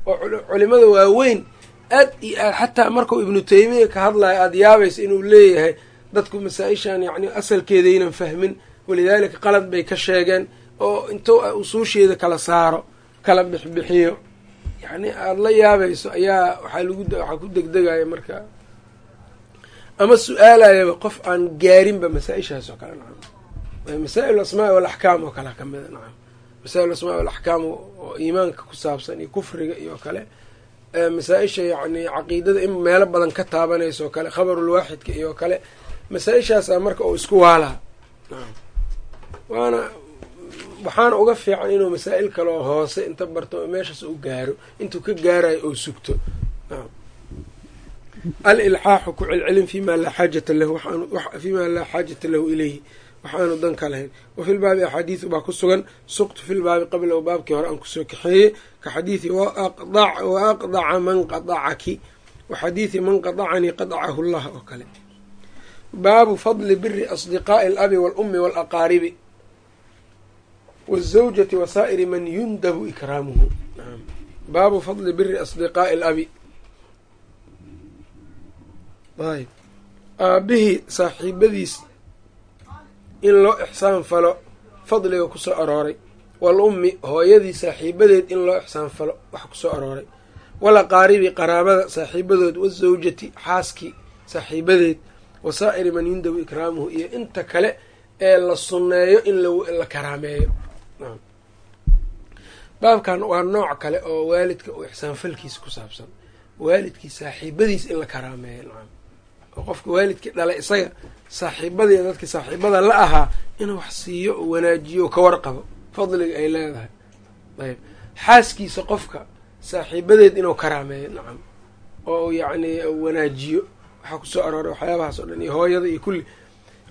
Oo culimada waaweyn aad iyo aad xataa markuu ibnu taymiya ka hadlayo aada yaabaysa inuu leeyahay dadku masaa-ishan yacni asalkeedaynan fahmin. Walidaalika qalad bay ka sheegeen oo intuu usuusheeda kala saaro kala bixbixiyo. Yacni aada la yaabayso ayaa waxaa lagu waxaa ku degdegaya marka. Ama su'aalayaba qof aan gaarinba masaa-ishaas oo kale nacam. Masaa-il asmaa walaxkaam oo kale kamida nacam. Masaa-il asmaa walaxkaam oo iimaanka ku saabsan iyo kufriga iyo kale masaa-isha yacni caqiidada in meelo badan ka taabanayso oo kale khabarulwaaxidka iyo kale masaa-ishaasa marka uu isku waalaa waana waxaana uga fiican inuu masaa-il kaloo hoose inta barto meeshaas u gaaro intuu ka gaarayo oo sugto. Nacam al ilxaaxu ku celcelin fima laa xaajata lahu fiima laa xaajata lahu ilayhi waxaanu dan ka lahayn. Wa fi lbaabi axaadiidu baa ku sugan suqtu fi lbaabi qabla u baabkii hore aan ku soo kaxeeyey ka xadiidi wa man qadacaki wa xadiidi man qadacanii qadacahu llah oo kale. Baabu fadli biri asdiqaa'i alabi waalummi waalaqaaribi wazawjati wasaa'iri man yundabu ikraamuhu baabu fadli biri asdiqaa'i alabi ayb aabihii saaxiibadiis in loo ixsaan falo fadliga ku soo arooray wal ummi hooyadii saaxiibadeed in loo ixsaan falo wax ku soo arooray wal aqaaribi qaraabada saaxiibadood wasawjati xaaskii saaxiibadeed wasaa'iri man yundabu ikraamuhu iyo inta kale ee la sunneeyo in la karaameeyo baabkan waa nooc kale oo waalidka uu ixsaanfalkiisa ku saabsan. Waalidkii saaxiibadiis in la karaameeyo nacam. Oo qofka waalidkii dhalay isaga saaxiibadii dadkii saaxiibada la ahaa inuu wax siiyo oo wanaajiyo oo ka warqabo. Fadliga ay leedahay. Ayb. Xaaskiisa qofka saaxiibadeed inuu karaameeyo nacam. Oo yacni wanaajiyo. Waxaa ku soo arooray waxyaabahaas o dhan iyo hooyada iyo kulli.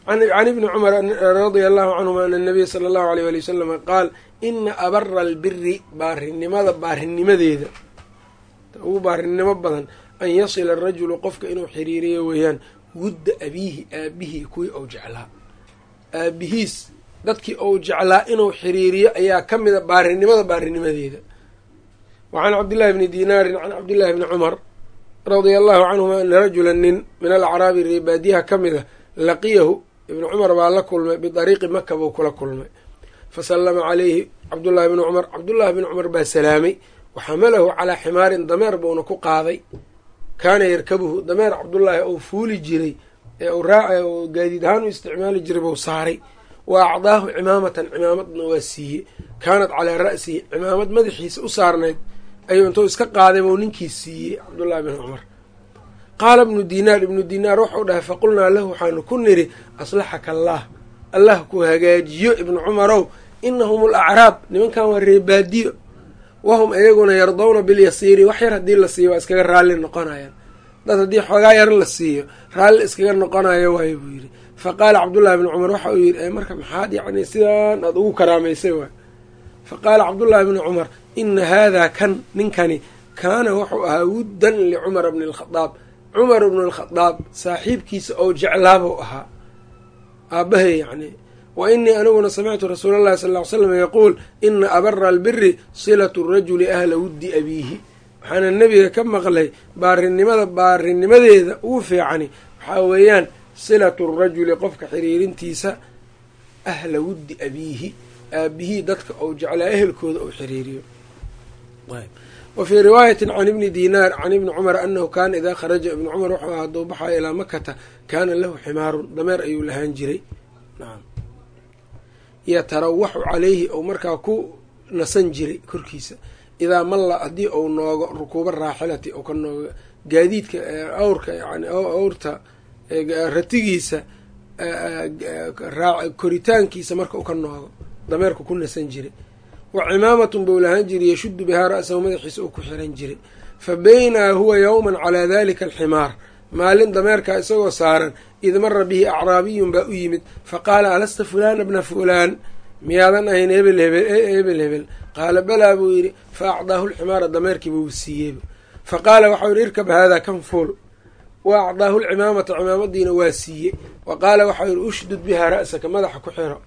Can ibni cumar radia allahu canhuma ana nabiya sala allahu aleyh wali wasalama qaal ina abara albiri baarinimada baarinimadeeda. Ugu baarinimo badan an yasila arajulu qofka inuu xiriiriyo weeyaan wudda abiihi aabihii kuwii ou jeclaa. Aabihiis dadkii ou jeclaa inuu xiriiriyo ayaa ka mida baarinimada baarinimadeeda. Wa can cabdillahi bni dinaarin can cabdillahi bni cumar radia allahu canhuma ana rajula nin min alacraabi reebaadiyaha ka mida laqiyahu ibnu cumar baa la kulmay bidariiqi maka buu kula kulmay fasallama calayhi cabdullahi bni cumar. Cabdullahi bni cumar baa salaamay. Waxamalahu calaa ximaarin dameer buuna ku qaaday. Kaana yarkabuhu. Dameer cabdullaahi ou fuuli jiray ee uu raaca oo gaadiid ahaan u isticmaali jiray buu saaray. Wa acdaahu cimaamatan. Cimaamadna waa siiyey. Kaanat calaa ra'sihi. Cimaamad madaxiisa u saarnayd ayuu intuu iska qaaday buu ninkii siiyey cabdullahi bni cumar. Qaala ibnu dinaar. Ibnu dinaar waxau dhahay faqulnaa lahu waxaanu ku niri aslaxaka allaah allah ku hagaajiyo ibnu cumarow inahum alacraab nimankan waa reebaadiyo. Wahum iyaguna yardawna bilyasiiri wax yar haddii la siiyo waa iskaga raalli noqonayaan. Dad haddii xoogaa yar la siiyo raalli iskaga noqonayo waayo buu yidhi. Fa qaala cabdullahi bni cumar waxa uu yidhi marka maxaad yacni sidaan aada ugu karaamaysay waay. Fa qaala cabdullaahi bni cumar ina haadaa kan ninkani kaana wuxuu ahaa wuddan licumara bni alkhadaab cumar bnu alkhadaab saaxiibkiisa ou jeclaabuu ahaa aabbahay yacni wa inii aniguna samictu rasuula allahi sal ly slam yaquul ina abara albiri silatu rajuli ahla wuddi abiihi. Waxaana nebiga ka maqlay baarinimada baarinimadeeda ugu fiicani waxaa weeyaan silatu rajuli qofka xiriirintiisa ahla wuddi abiihi aabihii dadka ou jeclaa ehelkooda ou xiriiriyo wa fii riwaayatin can ibni dinaar can ibni cumar anahu kaana idaa kharaja ibni cumar wuxuu ahaa hadduu baxayo ilaa makata kaana lahu ximaarun dameer ayuu lahaan jiray. Yatarawaxu calayhi ou markaa ku nasan jiray korkiisa. Idaa malla haddii ou noogo rukuuba raaxilati ou ka noogo gaadiidka awrka yani awrta ratigiisa koritaankiisa marka u ka noogo dameerku ku nasan jiray wa cimaamatun buu lahaan jiray yashuddu bihaa ra'sahu madaxiisa uu ku xiran jiray. Fa baynaa huwa yowman calaa dalika alximaar. Maalin dameerkaa isagoo saaran id mara bihi acraabiyun baa u yimid fa qaala alasta fulaana bna fulaan? Miyaadan ahayn hebel hebel hebel hebel. Qaala balaa buu yidhi fa acdaahu lximaara dameerkiiba uu siiyeyba fa qaala waxau yidhi irkab haadaa kan fuul. Wa acdaahu lcimaamata cimaamadiina waa siiyey. Wa qaala waxau yidhi ushdud bihaa ra'saka madaxa ku xiro.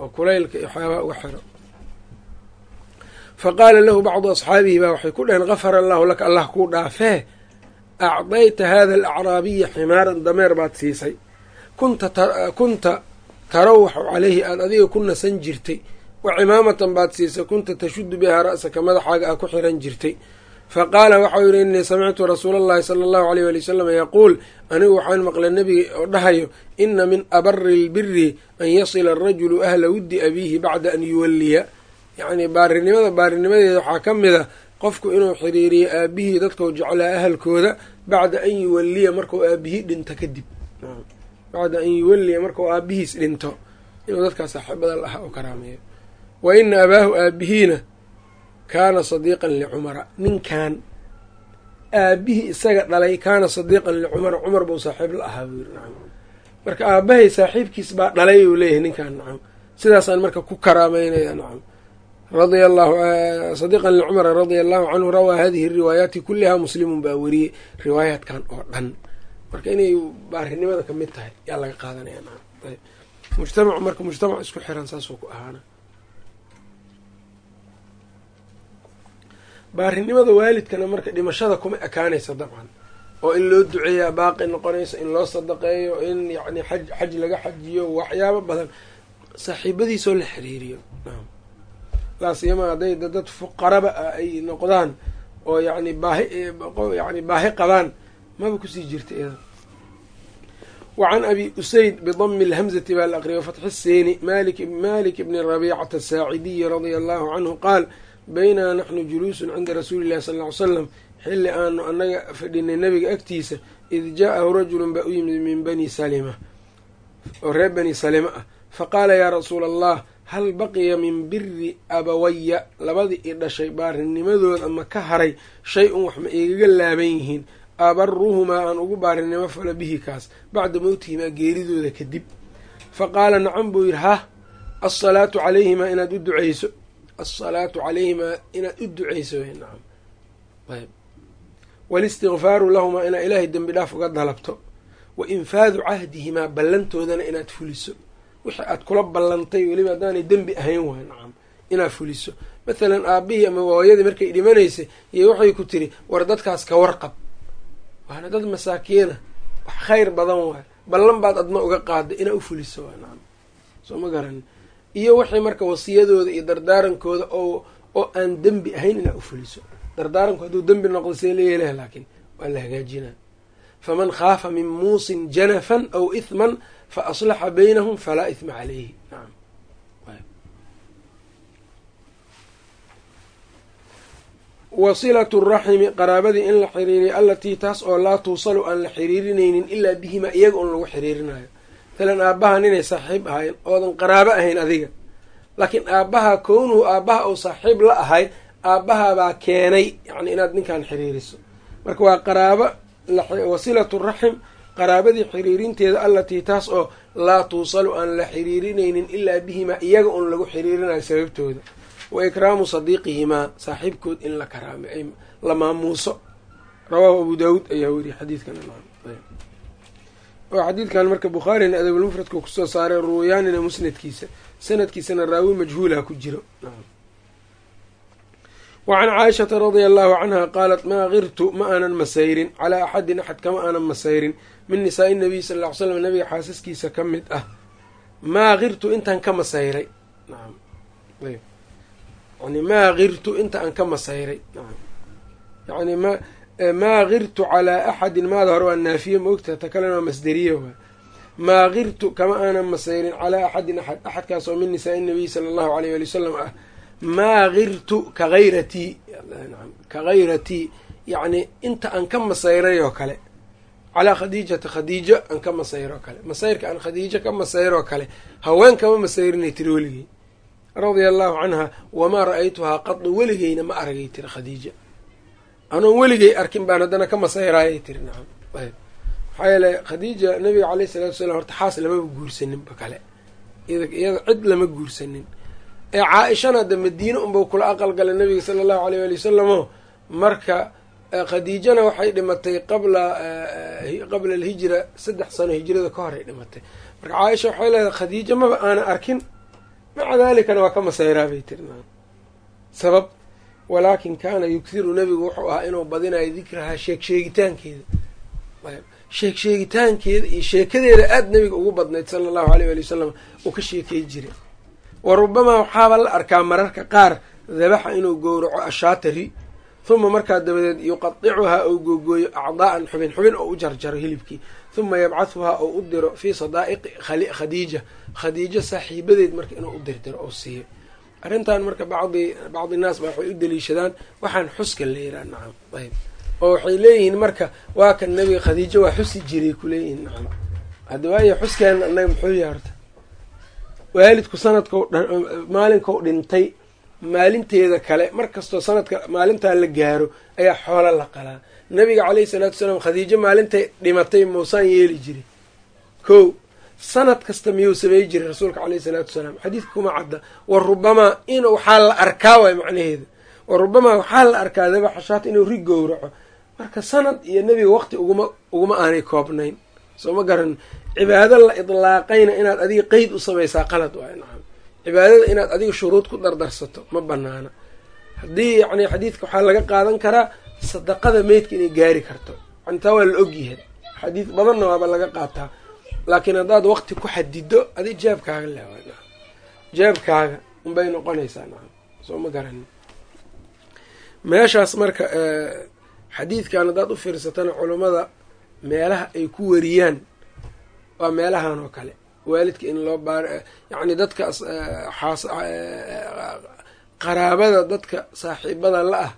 Oo kulaylka iyo waxyaabaa uga xiro fa qaala lahu bacdu asxaabihi baa waxay ku dhaheen gafara allaahu laka allah kuu dhaafee acdayta hada alacraabiya ximaaran dameer baad siisay. Kunta tarawaxu calayhi aada adiga ku nasan jirtay. Wa cimaamatan baad siisay kunta tashuddu bihaa ra'saka madaxaaga aa ku xiran jirtay. Fa qaala waxau yidhi innii samictu rasuula allahi sala allahu aleyh wali wasalam yaquul anigu waxaan maqlay nebiga oo dhahayo ina min abari lbiri an yasila arajulu ahla wuddi abiihi bacda an yuwalliya yacnii baarinimada baarinimadeeda waxaa ka mid a qofku inuu xiriiriyo aabihii dadkau jeclaa ahalkooda bacda an yuwalliya markau aabihii dhinto kadib. Bacda an yuwalliya markau aabihiis dhinto inuu dadkaa saaxiibada laha u karaameeyo. Wa ina abaahu aabihiina kaana sadiiqan licumara ninkan aabihii isaga dhalay kaana sadiiqan licumara cumar buu saaxiib la ahaa buu yiri nacam marka aabahay saaxiibkiis baa dhalay uu leeyahay ninkan nacam sidaasaan marka ku karaameynaya nacam allahu sadiiqan licumara radia allahu canhu rawaa hadihi riwaayaati kullihaa muslimun baa weriyey riwaayaadkan oo dhan. Marka inay baarinimada ka mid tahay yaa laga qaadanaya mujtamacu marka mujtamac isku xiran saasuu ku ahaana. Baarinimada waalidkana marka dhimashada kuma ekaanaysa dabcan. Oo in loo duceeyaa baaqi noqonayso in loo sadaqeeyo in yani xaj xaj laga xajiyo waxyaabo badan. Saaxiibadiisoo la xiriiriyo laasiyama hadday dad fuqaraba ah ay noqdaan oo yani baahi yani baahi qabaan maba ku sii jirta iyada. Wacan abi usayd bidami lhamzati baa la aqriya wafatxi seeni malik bni rabiicata asaacidiyi radia allahu canhu qaal baynaa naxnu juluusun cinda rasuuli llahi sal ly slam xilli aanu annaga fadhinay nabiga agtiisa id jaa-ahu rajulun baa u yimid min bani salima oo reer bani salima ah. Faqaala yaa rasuula allah hal baqiya min biri abawaya labadii i dhashay baarinimadooda ma ka haray shay un wax ma igaga laaban yihiin. Abaruhumaa aan ugu baarinimo fala bihi kaas. Bacda mowtihimaa geeridooda kadib. Fa qaala nacam buu yidhi hah alsalaatu calayhimaa inaad u duceyso alsalaatu calayhimaa inaad u duceyso w nacam. Ayb. Walistikfaaru lahumaa inaad ilaahay dembi dhaaf uga dalabto. Wa infaadu cahdihimaa ballantoodana inaad fuliso wixii aad kula ballantay weliba haddaanay dembi ahayn waay nacam. Inaad fuliso. Mathalan aabihii ama hooyadii markay dhimanaysay iyo waxay ku tiri war dadkaas ka warqab waana dad masaakiina. Wax khayr badan waay. Ballan baad adma uga qaaday inaa u fuliso waay nacam. Soo ma garanin iyo wixii marka wasiyadooda iyo dardaarankooda oo oo aan dembi ahayn inaa u fuliso. Dardaaranku hadduu dembi noqdo see la yeelaha laakiin waa la hagaajinaa. Faman khaafa min muusin janafan aw ithman fa baynahum falaa ithma caleyhi nacam wasilatu raximi qaraabadii in la xiriiriya allatii taas oo laa tuusalu aan la xiriirinaynin ilaa bihimaa iyaga un lagu xiriirinayo maalan aabbahan inay saaxiib ahayn oodan qaraabo ahayn adiga laakiin aabbaha kownuhu aabbaha uu saaxiib la ahay aabbahabaa keenay yani inaad ninkan xiriiriso marka waa qaraabo wasilatu raxim qaraabadii xiriirinteeda allatii taas oo laa tuusalu aan la xiriirinaynin ilaa bihimaa iyaga un lagu xiriirinayo sababtooda. Wa ikraamu sadiiqihimaa saaxiibkood in la karaamo la maamuuso. Rawaahu abu daawuud ayaa weriyay xadiidkan. Oo xadiidkan marka bukhaarina adabulmufradka ku soo saaray ruwayaanina musnadkiisa. Sanadkiisana raawi majhuulaha ku jiro. Wacan caaishata radia allahu canha qaalat maa kirtu ma aanan masayrin. Calaa axadin axad kama aanan masayrin min nisaai nabiy sal ll ly slam nabiga xaasaskiisa ka mid ah. Maa kirtu intaan ka masayray. Yani maa kirtu inta aan ka masayray. Yani ma maa kirtu calaa axadin maada hore waa naafiye maogta ta kalena waa masderiye waa maa kirtu kama aanan masayrin calaa axadin axad axadkaas oo min nisaai nabiy sala allahu aleyh ali wasalam ah. Maa kirtu ka hayratii ka hayratii yacni inta aan ka masayray oo kale calaa khadiijata khadiijo aan ka masayro kale. Masayrka aan khadiijo ka masayroo kale haween kama masayrinay tiri weligey radia allahu canha wamaa ra'aytuhaa qadu weligeyna ma aragay tiri khadiija. Anoon weligey arkin baan haddana ka masayraayay tiri nacam. Ayb. Maxaa yeele khadiija nabiga caleyh salatu wasalaam horta xaas lamaba guursaninba kale. Iyada cid lama guursanin. Ee caa-ishana madiine unbau kula aqal galay nabiga sala allahu aleyh ali wasalamo marka khadiijana waxay dhimatay qabla qabla alhijra saddex sano hijrada ka hor ay dhimatay. Marka caaisha waxay leedahay khadiijo maba aana arkin. Maca dalikana waa ka masayraa bay tiri sabab walaakin kaana yughiru nabigu wuxuu ahaa inuu badinayo dikrahaa sheeg sheegitaankeeda. Sheeg sheegitaankeeda iyo sheekadeeda aada nabiga ugu badnayd sala allahu aleyh ali wasalam uu ka sheekey jiray wa rubamaa waxaaba la arkaa mararka qaar dabaxa inuu gowraco ashaatari huma markaa dabadeed yuqadicuhaa ou googooyo acdaa'an xubin xubin oo u jarjaro hilibkii huma yabcahuhaa oo u diro fii sadaa'iqi khadiija khadiijo saaxiibadeed marka inuu u dirdiro oo siiyo arrintan marka bacdi bacdi naas ba waxay u daliishadaan waxaan xuska la yiraa nacam ayb oo waxay leeyihiin marka waa kan nabiga khadiijo waa xusi jiray kuleeyihiin nacam hadda waayo xuskeena annaga muxuu yahay horta waalidku sanadkau maalinkau dhintay maalinteeda kale mar kastoo sanadka maalintaa la gaaro ayaa xoola la qalaa. Nabiga caleyhi salaatu wasalaam khadiijo maalintay dhimatay muusaan yeeli jiray. Ko sanad kasta miyuu samey jiray rasuulka caleyhi salaatu wasalaam? Xadiidka kuma cadda. Wa rubamaa in waxaa la arkaa waay macnaheeda. Wa rubamaa waxaa la arkaa dabaxashaat inuu ri gowraco. Marka sanad iyo nebiga waqti uguma uguma aanay koobnayn. Soo ma garan cibaado la idlaaqayna inaad adiga qeyd u samaysaa qalad waay cibaadada inaad adiga shuruud ku dardarsato ma banaana haddii yacni xadiidka waxaa laga qaadan karaa sadaqada meydka inay gaari karto. Yani taa waa la ogyahay xadiid badanna waaba laga qaataa. Laakiin haddaad waqti ku xadido adi jeebkaaga leewa jeebkaaga unbay noqonaysaa nacam. Soo ma garanin meeshaas marka xadiidkan haddaad u fiirsatana culummada meelaha ay ku wariyaan waa meelahan oo kale waalidka in loo baar yacni dadka xaas qaraabada dadka saaxiibada la ah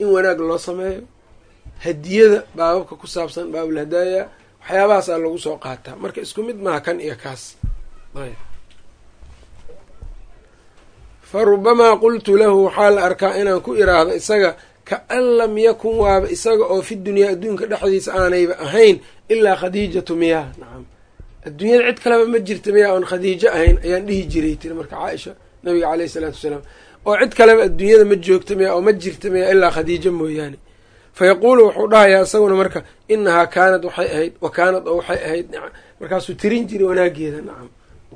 in wanaag loo sameeyo. Hadiyada baababka ku saabsan baabul hadaaya waxyaabahaasaa lagu soo qaataa. Marka isku mid maaha kan iyo kaas. Ayb. Fa rubamaa qultu lahu waxaa la arkaa inaan ku iraahdo isaga kaan lam yakun waaba isaga oo fi dunyaa adduunka dhexdiisa aanayba ahayn ilaa khadiijatu miyaa. Nacam adduunyada cid kaleba ma jirta miyaa oon khadiijo ahayn ayaan dhihi jiray tiri marka caaisha nabiga caleyhi isalaatu wasalaam. Oo cid kaleba adduunyada ma joogta miya oo ma jirta miya ilaa khadiijo mooyaane. Fa yaquulu wuxuu dhahayaa isaguna marka inahaa kaanad waxay ahayd wa kaanad oo waxay ahayd markaasuu tirin jiray wanaageeda nacam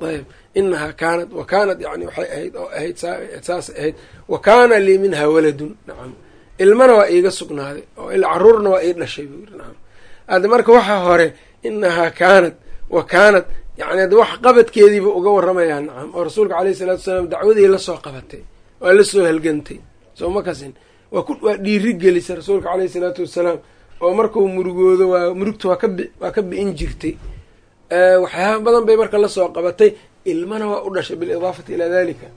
ayb inahaa kaanad wa kaanad yani waxay ahayd oo ahayd saasay ahayd. Wa kaana lii minhaa waladun. Nacam. Ilmana waa iiga sugnaaday oo caruurna waa ii dhashay buu yiri nacam. Hadda marka waxaa hore inahaa kaanad wa kaanad yani wax qabadkeediiba uga waramayaa nacam oo rasuulka caleyhi salaatu wasalaam dacwadii la soo qabatay waa la soo halgantay. Soo ma kasin. Waa ku waa dhiiri gelisay rasuulka caleyhi salaatu wasalaam oo markuu murugoodo waa murugta waa kabi waa ka bi-in jirtay. Waxyaaba badan bay marka la soo qabatay ilmana waa u dhashay bilidaafati ilaa dalika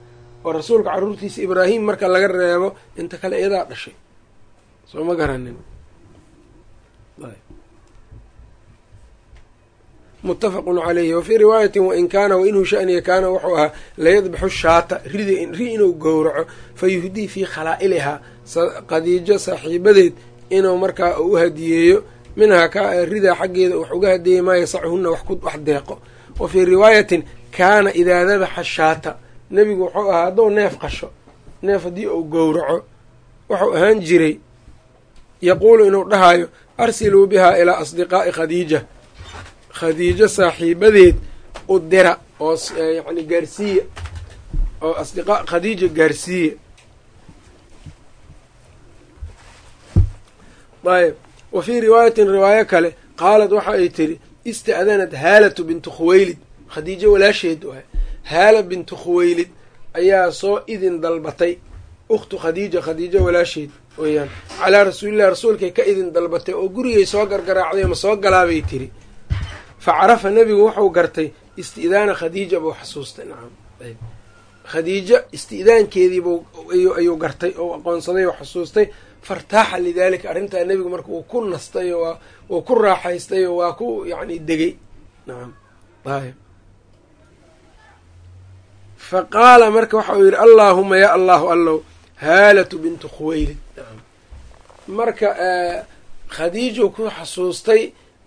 oo rasuulka caruurtiisa ibraahim marka laga reebo inta kale iyadaa dhashay. Soo ma garanin mutafaqun calayhi wafii riwaayati wain kaana wainhu shaniya kaana wuxuu ahaa layadbaxu shaata ri inuu gowraco fa yuhdii fii khalaa'ilihaa qadiijo saaxiibadeed inuu markaa u hadiyeeyo minhaa ridaa xaggeeda wax uga hadiyeey maa yasachuhuna wax deeqo. Wa fii riwaayatin kaana idaa dabaxa shaata nebigu wuxuu ahaa hadduu neef qasho neef haddii uu gowraco wuxuu ahaan jiray yaquulu inuu dhahayo arsiluu bihaa ilaa asdiqaa'i khadiija khadiijo saaxiibadeed u dira oo yani gaarsiiya oo asdiqaa khadiija gaarsiiya ayb wa fii riwaayatin riwaayo kale qaalad waxa ay tiri ista'danat haalatu bintu khuweylid khadiijo walaasheed waay haala bintu khuweylid ayaa soo idin dalbatay. Ukhtu khadiija khadiijo walaasheed weeyaan. Calaa rasuulillahi rasuulkay ka idin dalbatay oo gurigay soo gargaraacday ma soo galaabay tiri fa carafa nebigu wuxuu gartay isti'daana khadiija buu xasuustay nacam khadiijo isti'daankeediibuu ayuu gartay oo aqoonsaday oo xasuustay fartaaxa lidaalika arrintaa nebigu marka uu ku nastay oo uu ku raaxaystay oo waa ku yacni degay nacam ayb fa qaala marka waxa uu yidhi allaahuma yaa allahu allow haalatu bintu khuweylid nacam marka khadiijuu ku xasuustay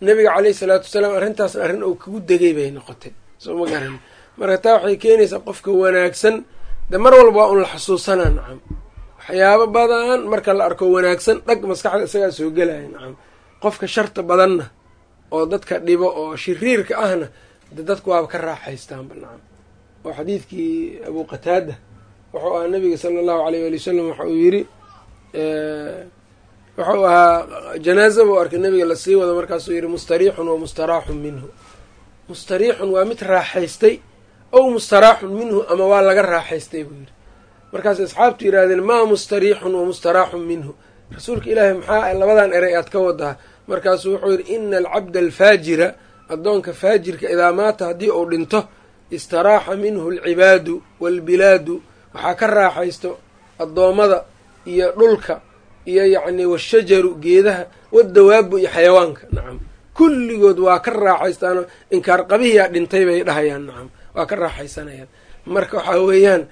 nabiga caleyhi salaatu wasalaam arrintaasna arrin uu kagu degay bay noqotay. Soo ma garan. Marka taa waxay keenaysaa qofka wanaagsan de mar walba waa un la xasuusanaa nacam waxyaabo badan marka la arko wanaagsan dhag maskaxda isagaa soo gelaya nacam qofka sharta badanna oo dadka dhibo oo shiriirka ahna de dadku waaba ka raaxaystaanba nacam oo xadiidkii abu qataada wuxuu ahaa nabiga sala allahu aleyh waali wasalam waxa uu yiri wuxuu ahaa janaaza buu arkay nabiga la sii wado markaasuu yihi mustariixun wa mustaraaxun minhu. Mustariixun waa mid raaxaystay ow mustaraaxun minhu ama waa laga raaxaystay buu yidhi. Markaas asxaabtu yidhahdeen maa mustariixun wa mustaraaxun minhu. Rasuulka ilaahi maxaa labadan erey aad ka wadaa? Markaasuu wuxuu yidhi ina alcabda alfaajira addoonka faajirka idaa maata haddii uu dhinto istaraaxa minhu alcibaadu waalbilaadu waxaa ka raaxaysto addoommada iyo dhulka iyo yacni washajaru geedaha wadawaabu iyo xayawaanka. Nacam kulligood waa ka raaxaystaano inkaar qabihiyaa dhintay bay dhahayaan. Nacam waa ka raaxaysanayaan marka waxaa weeyaan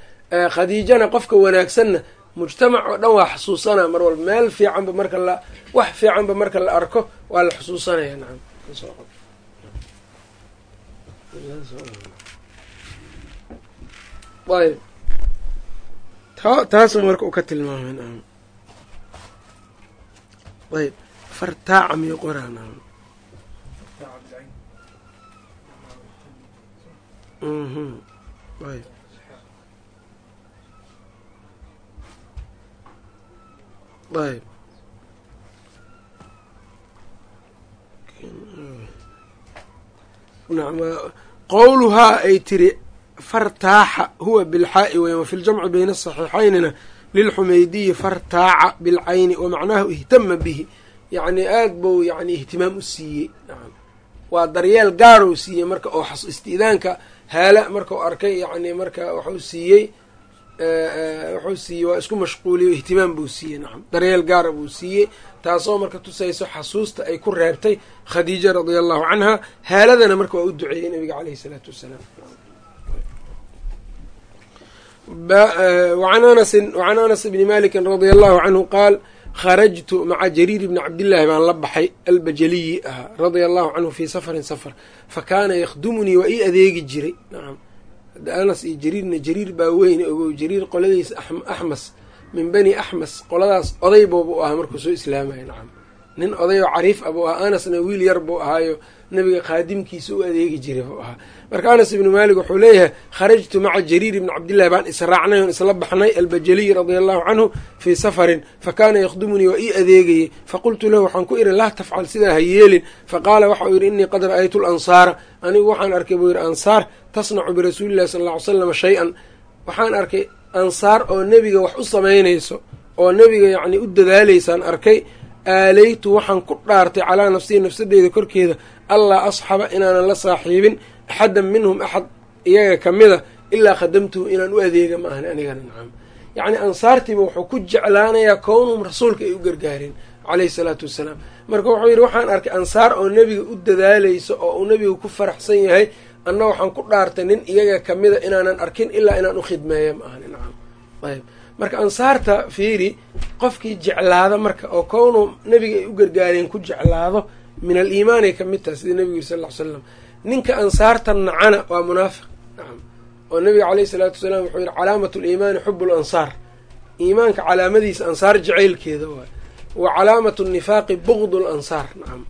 khadiijana qofka wanaagsanna mujtamac oo dhan waa xusuusanaa mar walba meel fiicanba marka la wax fiicanba marka la arko waa la xusuusanaya nacam ayb taasuu marka u ka tilmaamay ayb fartaaca miyo qoraan ayb ayb qowluhaa ay tiri fartaaxa huwa bilxaa'i weyan wafi ljamci bayna asaxiixaynina lilxumeydiyi fartaaca bilcayni wa macnaahu ihtama bihi yacni aada bou yani ihtimaam u siiyey. waa daryeel gaarou siiyey marka oo istiidaanka haala markau arkay yani marka waxuu siiyey wuxuu siiyey waa isku mashquuliyo ihtimaam buu siiyey. Nacam daryeel gaara buu siiyey taasoo marka tusayso xasuusta ay ku reebtay khadiija radia allahu canha haaladana marka waa u duceeyey nabiga caleyhi isalaatu wassalaam an anasin wacan anas bni malikin radia allahu canhu qaal kharajtu maca jariir bni cabdillaahi baan la baxay albajaliyi ahaa radia allahu canhu fii safarin safar fa kaana yakhdumunii waa ii adeegi jiray. Nacam anas iyo jariirna jariir baa weyne ogow jariir qoladiisa axmas min bani axmas qoladaas oday boobu ahaa markuu soo islaamaya nacam nin oday oo cariif ah buu ahaa anasna wiil yar buu ahaayo nabiga khaadimkiisa u adeegi jiray buu ahaa marka anas ibnu maalik wuxuu leeyahay kharajtu maca jariir ibni cabdillahi baan israacnay oon isla baxnay albajaliy radia allahu canhu fii safarin fa kaana yakhdumunii waa ii adeegayey faqultu lahu waxaan ku idhi laa tafcal sidaa ha yeelin. Faqaala waxau yidhi innii qad ra'aytu lansaara anigu waxaan arkay buu yidhi ansaar tasnacu birasuulillahi sala alla ly salam shay-an. Waxaan arkay ansaar oo nebiga wax u samaynayso oo nebiga yacni u dadaalaysaan arkay aalaytu waxaan ku dhaartay calaa nafsihi nafsadeyda korkeeda allaa asxaba inaanan la saaxiibin axaddan minhum axad iyaga ka mida ilaa khadamtuhu inaan u adeega ma ahan anigana nacam yacni ansaartiiba wuxuu ku jeclaanayaa kownhum rasuulka ay u gargaareen caleyhi salaatu wassalaam marka wuxuu yidhi waxaan arkay ansaar oo nebiga u dadaalayso oo uu nebiga ku faraxsan yahay anna waxaan ku dhaartay nin iyaga ka mida inaanan arkin ilaa inaan u khidmeeya ma ahani nacam ayb marka ansaarta fiiri qofkii jeclaada marka oo kownu nebiga ay u gargaareen ku jeclaado min aliimaanay ka mid taha sida nebigu yiri sal ll ly slam ninka ansaarta nacana waa munaafiq. Nacam oo nebiga caleyhi salaatu wasalaam wuxuu yihi calaamatu liimaani xubu lansaar iimaanka calaamadiisa ansaar jacaylkeeda waay wa calaamatu nifaaqi bugdu lansaar nacam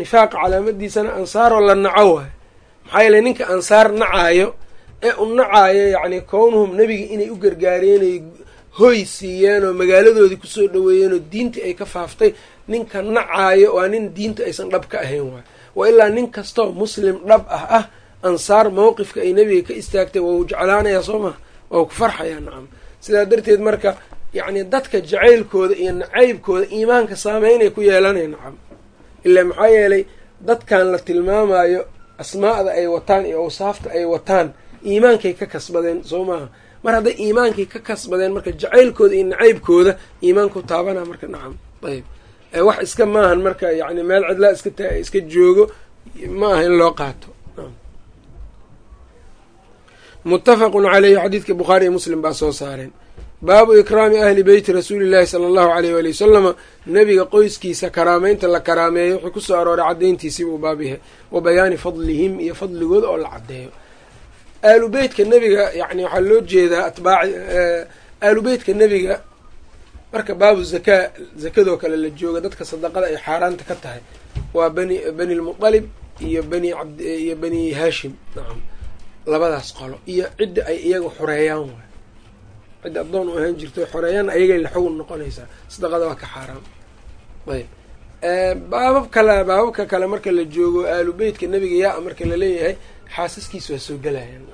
nifaaqa calaamadiisana ansaaroo la naco waay maxaa yeele ninka ansaar nacaayo ee u nacaayo yacni kownuhum nebiga inay u gargaareenay hoy siiyeen oo magaaladoodii ku soo dhoweeyeen oo diintii ay ka faaftay ninka nacaayo waa nin diinta aysan dhab ka ahayn waay wa ilaa nin kastoo muslim dhab ah ah ansaar mowqifka ay nebiga ka istaagtay waa u jeclaanayaa soo maha waa ku farxayaa nacam sidaa darteed marka yacni dadka jacaylkooda iyo nacaybkooda iimaanka saameynay ku yeelanaya nacam ilaa maxaa yeelay dadkan la tilmaamayo asmaa'da ay wataan iyo awsaafta ay wataan iimaankay ka kasbadeen soo maaha mar hadday iimaankay ka kasbadeen marka jacaylkooda iyo nacaybkooda iimaanku taabana marka nacam ayb wax iska maahan marka yani meel cidlaa iska iska joogo ma aha in loo qaato. Muttafaqun caleyhi xadiidka bukhaari iyo muslim baa soo saareen. Baabu ikraami ahli beyti rasuuli llahi sala allahu aleyh waali wasalama nebiga qoyskiisa karaameynta la karaameeyo wuxuu ku soo arooray caddayntiisii buu baab yahay. Wa bayaani fadlihim iyo fadligooda oo la caddeeyo. Aalu beytka nebiga yani waxaa loo jeedaa atbaaci aalu beytka nebiga marka baabu zakaa zakadoo kale la jooga dadka sadaqada ay xaaraanta ka tahay. Waa bani bani lmutalib iyo bani abd iyo bani haashim. Nacam labadaas qolo. Iyo cidda ay iyaga xoreeyaan waay. Cidda addoon u ahaan jirto xoreeyaan ayagay la xugun noqonaysaa. Sadaqada waa ka xaaraam. Ayb. Baabab kale baababka kale marka la joogo aalu beytka nebiga yaa marka la leeyahay xaasaskiisa waa soo gelayaan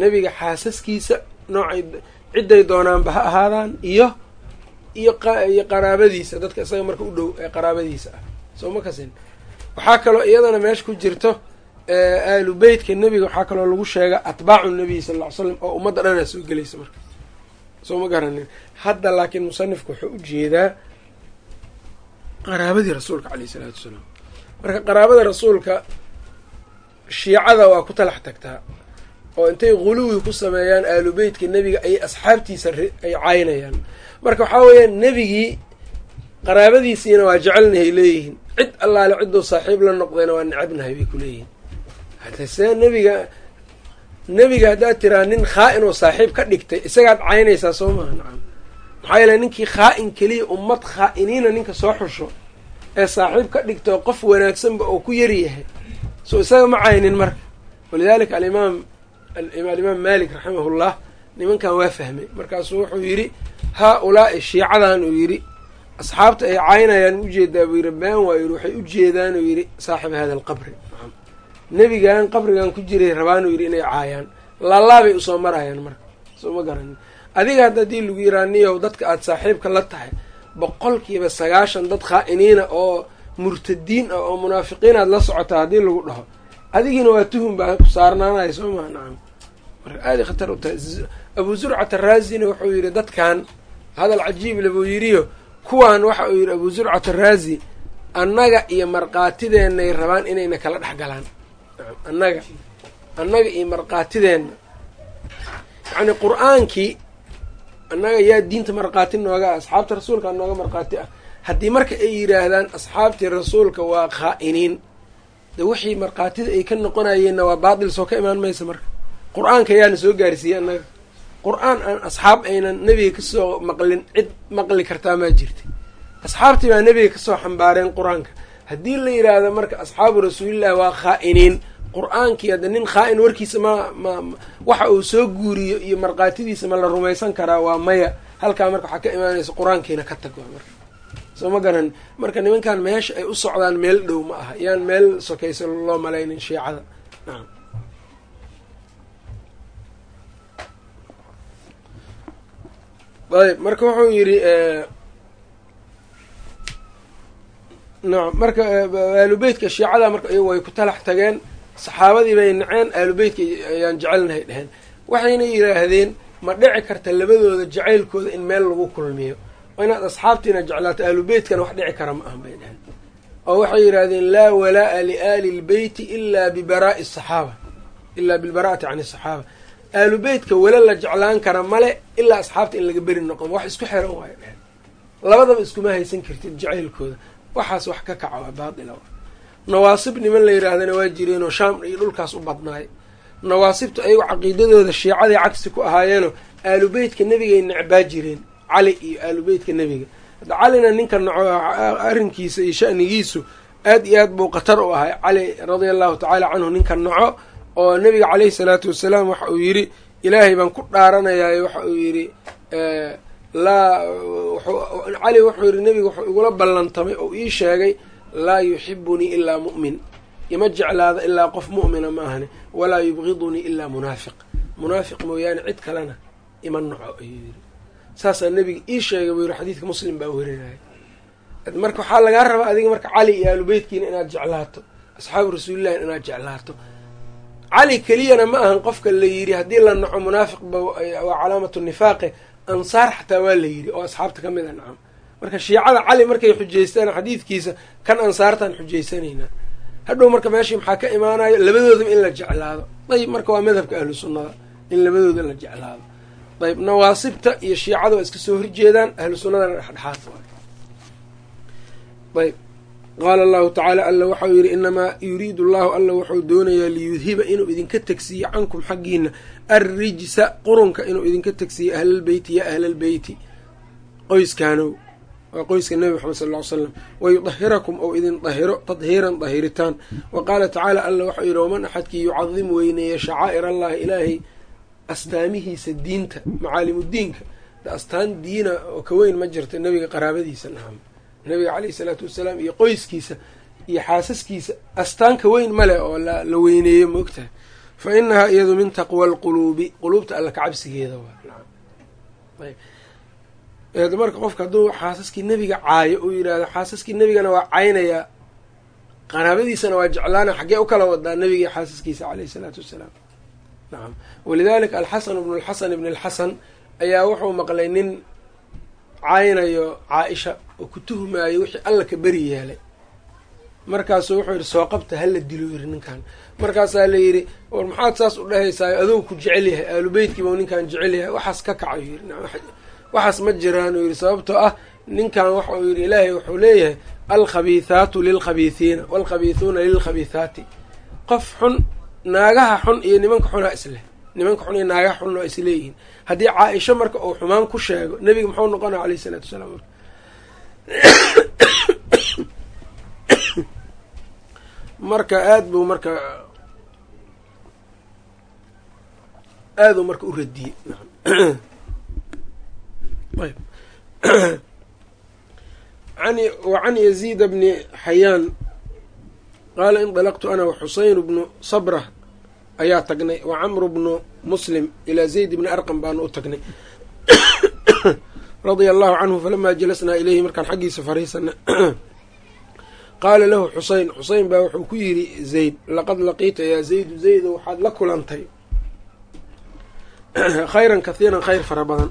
nebiga xaasaskiisa noocay cidday doonaanba ha ahaadaan iyo iyo iyo qaraabadiisa dadka isaga marka u dhow ee qaraabadiisa ah. Soo ma kasin. Waxaa kaloo iyadana meesha ku jirto aalu beytka nebiga waxaa kaloo lagu sheega atbaacu nabiy sal ll ly slam oo ummadda dhanaa soo gelaysa marka. Soo ma garanin. Hadda laakiin musanifku wuxuu jeedaa qaraabadii rasuulka caleyh isalaatu wasalaam. Marka qaraabada rasuulka shiicada waa ku talax tagtaa. Oo intay guluwi ku sameeyaan aalu beytka nebiga ay asxaabtiisa ay caynayaan marka waxaa weeyaan nebigii qaraabadiisiina waa jecelnahay leeyihiin. Cid allaale cidduu saaxiib la noqdayna waa necabnahay bay ku leeyihiin. See nebiga nebiga haddaad tiraa nin khaa-in oo saaxiib ka dhigtay isagaad caynaysaa soo maha nacam. Maxaa yeele ninkii khaa-in keliya ummad khaa-iniina ninka soo xusho ee saaxiib ka dhigto qof wanaagsanba oo ku yaryahay so isaga ma caynin marka. Walidalika alimaam alimaam malik raximahullah nimankan waa fahmay. Markaasuu wuxuu yidhi haa-ulaa'i shiicadan uu yidhi asxaabta ay caynayaan u jeedaa buu yidhi been waa yidhi waxay ujeedaan uu yidhi saaxiba hada alqabri nebigan qabrigan ku jiray rabaan uu yidhi inay caayaan. Laalaabay u soo marayaan marka. Soo ma garanin adiga hadda haddii lagu yiraa niyow dadka aada saaxiibka la tahay boqolkiiba sagaashan dad khaa-iniina oo murtadiin ah oo munaafiqiin aad la socotaa haddii lagu dhaho adigiina waa tuhum baa ku saarnaanaya soo maa nacam marka aaday khatar u tahay. Abuu zurcat araazina wuxuu yidhi dadkan hadal cajiib le buu yidhiyo kuwan waxa uu yidhi abuu zurcat araazi annaga iyo markaatideenay rabaan inayna kala dhex galaan. Annaga annaga iyo markaatideenna yacni qur'aankii annaga yaa diinta markhaati nooga asxaabta rasuulka nooga markhaati ah. Haddii marka ay yidhaahdaan asxaabtii rasuulka waa khaa-iniin. De wixii markhaatida ay ka noqonayeenna waa baatil soo ka imaan maysa marka qur'aanka yaana soo gaarsiiyey annaga. Qur'aan aan asxaab aynan nebiga ka soo maqlin cid maqli kartaa maa jirta asxaabtii baa nebiga ka soo xambaareen qur'aanka. Haddii la yidhaahdo marka asxaabu rasuulillahi waa khaa-iniin qur'aankii hadda nin khaa-in warkiisa ma ma waxa uu soo guuriyo iyo markhaatidiisa ma la rumaysan karaa waa maya. Halkaa marka waxaa ka imaanaysa qur'aankiina ka tag waa marka. Soo ma garan marka nimankan meesha ay u socdaan meel dhow ma aha. Yaan meel sokaysa loo malaynin shiicada. Nacam ayb marka wuxuu yidhi nacam marka aalubeytka shiicada marka way ku talax tageen. Saxaabadii bay naceen aalubeytka ayaan jecelnahay dheheen waxayna yidhaahdeen ma dhici karta labadooda jacaylkooda in meel lagu kulmiyo. Oo inaad asxaabtiina jeclaato aalubeytkana wax dhici kara ma ahan bay dheheen oo waxay yidhaahdeen laa walaa'a liaali lbeyti ilaa bibaraa'i asaxaaba ilaa bilbaraa'ati can asaxaaba aalubeytka wala la jeclaan kara male ilaa asxaabta in laga beri noqon. Wax isku xiran waayo dheheen labadaba iskuma haysan kartid jacaylkooda. Waxaas wax ka kaca waa baatila nawaasib niman la yidhaahdana waa jireenoo shaam iyo dhulkaas u badnaay. Nawaasibtu ayagu caqiidadooda shiicaday cagsi ku ahaayeenoo aalubeytka nebigay necbaa jireen. Cali iyo aalubeytka nebiga. Hadda calina ninka naco arrinkiisa iyo sha'nigiisu aad iyo aad buu khatar u ahay. Cali radia allahu tacaala canhu ninka naco oo nebiga caleyhi salaatu wasalaam waxa uu yidhi ilaahay baan ku dhaaranayaa waxa uu yidhi laa cali wuxuu yidhi nebiga wuxuu igula ballantamay oo ii sheegay laa yuxibunii ilaa mu'min. Ima jeclaada ilaa qof mu'mina ma ahani walaa yubgidunii ilaa munaafiq. Munaafiq mooyaane cid kalena ima naco ayuu yidhi. Saasaa nebiga ii sheegay buu yidhi xadiidka muslim baa werinaya marka waxaa lagaa rabaa adiga marka cali iyo aalubeytkiina inaad jeclaato asxaabu rasuulillahi inaad jeclaato cali keliyana ma ahan qofka la yidhi haddii la naco munaafiq ba waa calaamatu nifaaqe ansaar xataa waa la yidhi oo asxaabta ka mid a nacam marka shiicada cali markay xujaystaan xadiidkiisa kan ansaartaan xujaysanaynaa. Hadhow marka meeshii maxaa ka imaanayo labadoodaba in la jeclaado. Ayib marka waa madhabka ahlu sunnada in labadooda la jeclaado. Ayb nawaasibta iyo shiicada waa iska soo horjeedaan ahlu sunnadana dhexdhexaad waay. Ayb qaala allahu tacaala alla waxau yidhi inamaa yuriidu allahu alla wuxuu doonayaa liyudhiba inuu idinka tegsiiyo cankum xaggiina arrijsa qurunka inuu idinka tegsiiyo ahlalbeyti ya ahlalbeyti qoyskaanow waa qoyska nebi maxamed sal ll ly slam wayudahirakum ou idin dahiro tadhiiran dahiritaan. Wa qaala tacaala alla waxau yidhi waman axadkii yucadim weyneeya shacaa'ir allahi ilaahay astaamihiisa diinta macaalimudiinka astaan diina oo ka weyn ma jirta nebiga qaraabadiisa. Nacam nebiga caleyhi salaatu wasalaam iyo qoyskiisa iyo xaasaskiisa astaan ka weyn ma leh oo la weyneeyo ma ogtahay? Fa inahaa iyadu min taqwa alquluubi quluubta alla kacabsigeeda waa. Nacam marka qofka hadduu xaasaskii nebiga caayo uu yidhaahdo xaasaskii nebigana waa caynayaa qaraabadiisana waa jeclaana xaggee u kala wadaa nebiga xaasaskiisa caleyhi salaatu wasalaam. Nacam walidalika alxasan bnu lxasan ibn alxasan ayaa wuxuu maqlay nin caynayo caa-isha oo ku tuhmaayo wixii alla ka beri yeelay. Markaasuu wuxuu yidhi soo qabta hala dilo yiri ninkan markaasaa la yidhi war maxaad saas u dhahaysaayo? Adou ku jecel yahay aalubeytkiiba ninkan jecel yahay waxaas ka kacayo yiri waxaas ma jiraan uu yidhi sababtoo ah ninkan waxa uu yidhi ilaahay wuxuu leeyahay alkhabiithaatu lilkhabiithiina waalkhabiithuuna lilkhabiithaati. Qof xun naagaha xun iyo nimanka xunaa isleh. Nimanka xun iyo naaga xun waa isleeyihiin haddii caa-isho marka uu xumaan ku sheego nebiga muxuu noqonaya alayh isalaatu wasalaam marka aada buu marka aada u marka u radiyey. Wacan yaziid bni xayaan qaala indalaqtu ana waxuseyn bnu sabra ayaa tagnay. Wa camru bnu muslim ilaa zayd bni arqam baanu u tagnay radia allahu canhu falamaa jalasnaa ilayhi markaan xaggiisa fariisana qaala lahu xuseyn xuseyn baa wuxuu ku yidhi zayd laqad laqiita yaa zaydu zaydo waxaad la kulantay. Khayran kathiiran khayr fara badan.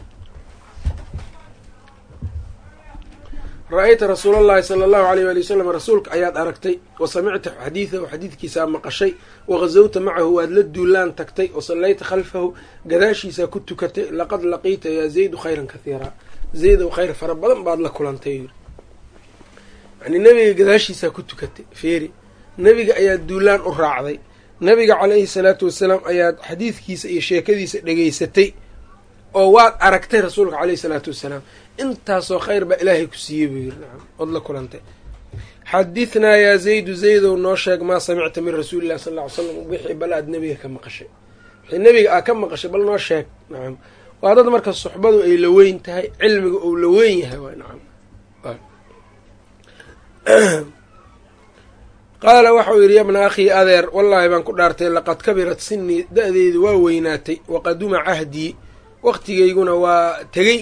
Ra'ayta rasuula allahi sala allahu aleyh waali wasalam rasuulka ayaad aragtay wa samicta xadiidahu xadiidkiisaa maqashay wagazawta macahu waad la duulaan tagtay wa sallayta khalfahu gadaashiisaa ku tukatay laqad laqiita yaa zaydu khayran kathiiraa zaydow khayr fara badan baad la kulantay. Yiri yani nebiga gadaashiisaa ku tukatay feeri. Nebiga ayaad duulaan u raacday. Nebiga caleyhi salaatu wasalaam ayaad xadiidkiisa iyo sheekadiisa dhegeysatay oo waad aragtay rasuulka caleyhi salaatu wasalaam. Intaasoo khayr baa ilaahay ku siiyey buu yiri nacam ood la kulantay. Xadithnaa yaa zaydu zaydow noo sheeg maa samicta min rasuuli illahi sal ll ly slam wixii bal aad nebiga ka maqashay. Wixii nebiga aad ka maqashay bal noo sheeg nacam waa dad marka suxbadu ay la weyn tahay cilmiga ou la weyn yahay waay nacam. Qaala waxau yidhi yabna akhii adeer wallaahi baan ku dhaartay laqad kabirat sinii da-deedu waa weynaatay waqaduma cahdii waqtigayguna waa tegey.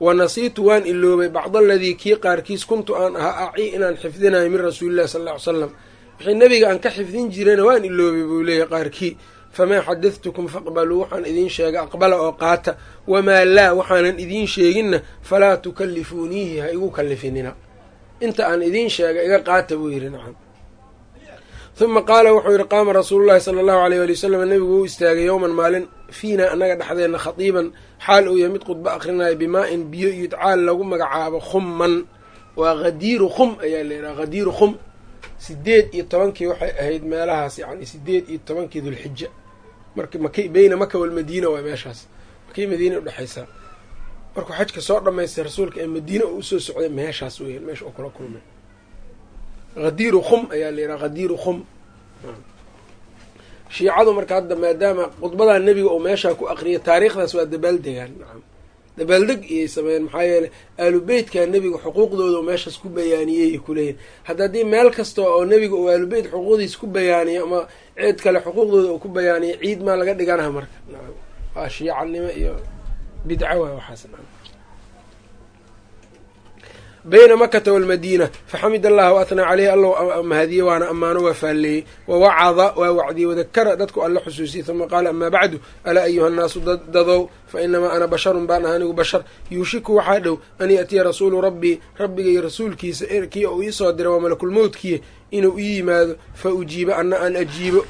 Wa nasiitu waan iloobay bacda aladii kii qaarkiis kuntu aan ahaa acii inaan xifdinayo min rasuulillahi sal ll ly slam wixii nebiga aan ka xifdin jirana waan iloobay buu leeyahy qaarkii famaa xadadtukum faqbaluu waxaan idiin sheega aqbala oo qaata wamaa laa waxaanan idiin sheeginna falaa tukallifuuniihi ha igu kallifinina inta aan idiin sheega iga qaata buu yidhi nacam huma qaala wuxuu yidhi qaama rasuulullahi sala allahu aleyh wali wasalam nebigu wuu istaagay yowman maalin fiinaa annaga dhexdeenna khadiiban xaal uu yahay mid khudbo akhrinayo bimaa-in biyo yudcaal lagu magacaabo khumman waa hadiiru khum ayaa la yidhaha hadiiru khum sideed iyo tobankii waxay ahayd meelahaas yani sideed iyo tobankii dulxija beyna maka walmadiina waa meeshaas. Makay madiina udhexaysaa markuu xajka soo dhamaystay rasuulka ee madiina uu u soo socday meeshaas weyan meesha uu kula kulmay. Hadiiru khum ayaa la yidhaha hadiiru khum. Shiicadu marka hadda maadaama khudbadaa nebiga uu meeshaa ku aqriyay taariikhdaas waa dabaaldegaan nacam dabaaldeg iyay sameeyeen maxaa yeeley aalubeytka nebiga xuquuqdooda uu meeshaas ku bayaaniyey kuleeyihin hadda haddii meel kasta oo nebiga uu aalubeyt xuquuqdiisa ku bayaaniyo ama cid kale xuquuqdooda uu ku bayaaniyo ciid maa laga dhiganaha marka? Waa shiicanimo iyo bidca waay waxaas. Bayna makata walmadiina faxamid allah wa atnaa caleyhi alla mahadiye waana ammaano waa faalleeyey wawacada waa wacdiyey wadakara dadku alla xusuusiyey uma qaala amaa bacdu alaa ayuha nnaasu dadow fa inamaa ana basharun baan ah anigu bashar yuushiku waxaa dhow an yaatiya rasuulu rabbii rabbigay rasuulkiisa kii uu iisoo diray waa malakulmowdkiiya inuu ii yimaado fa ujiibo ana aan ajiibo.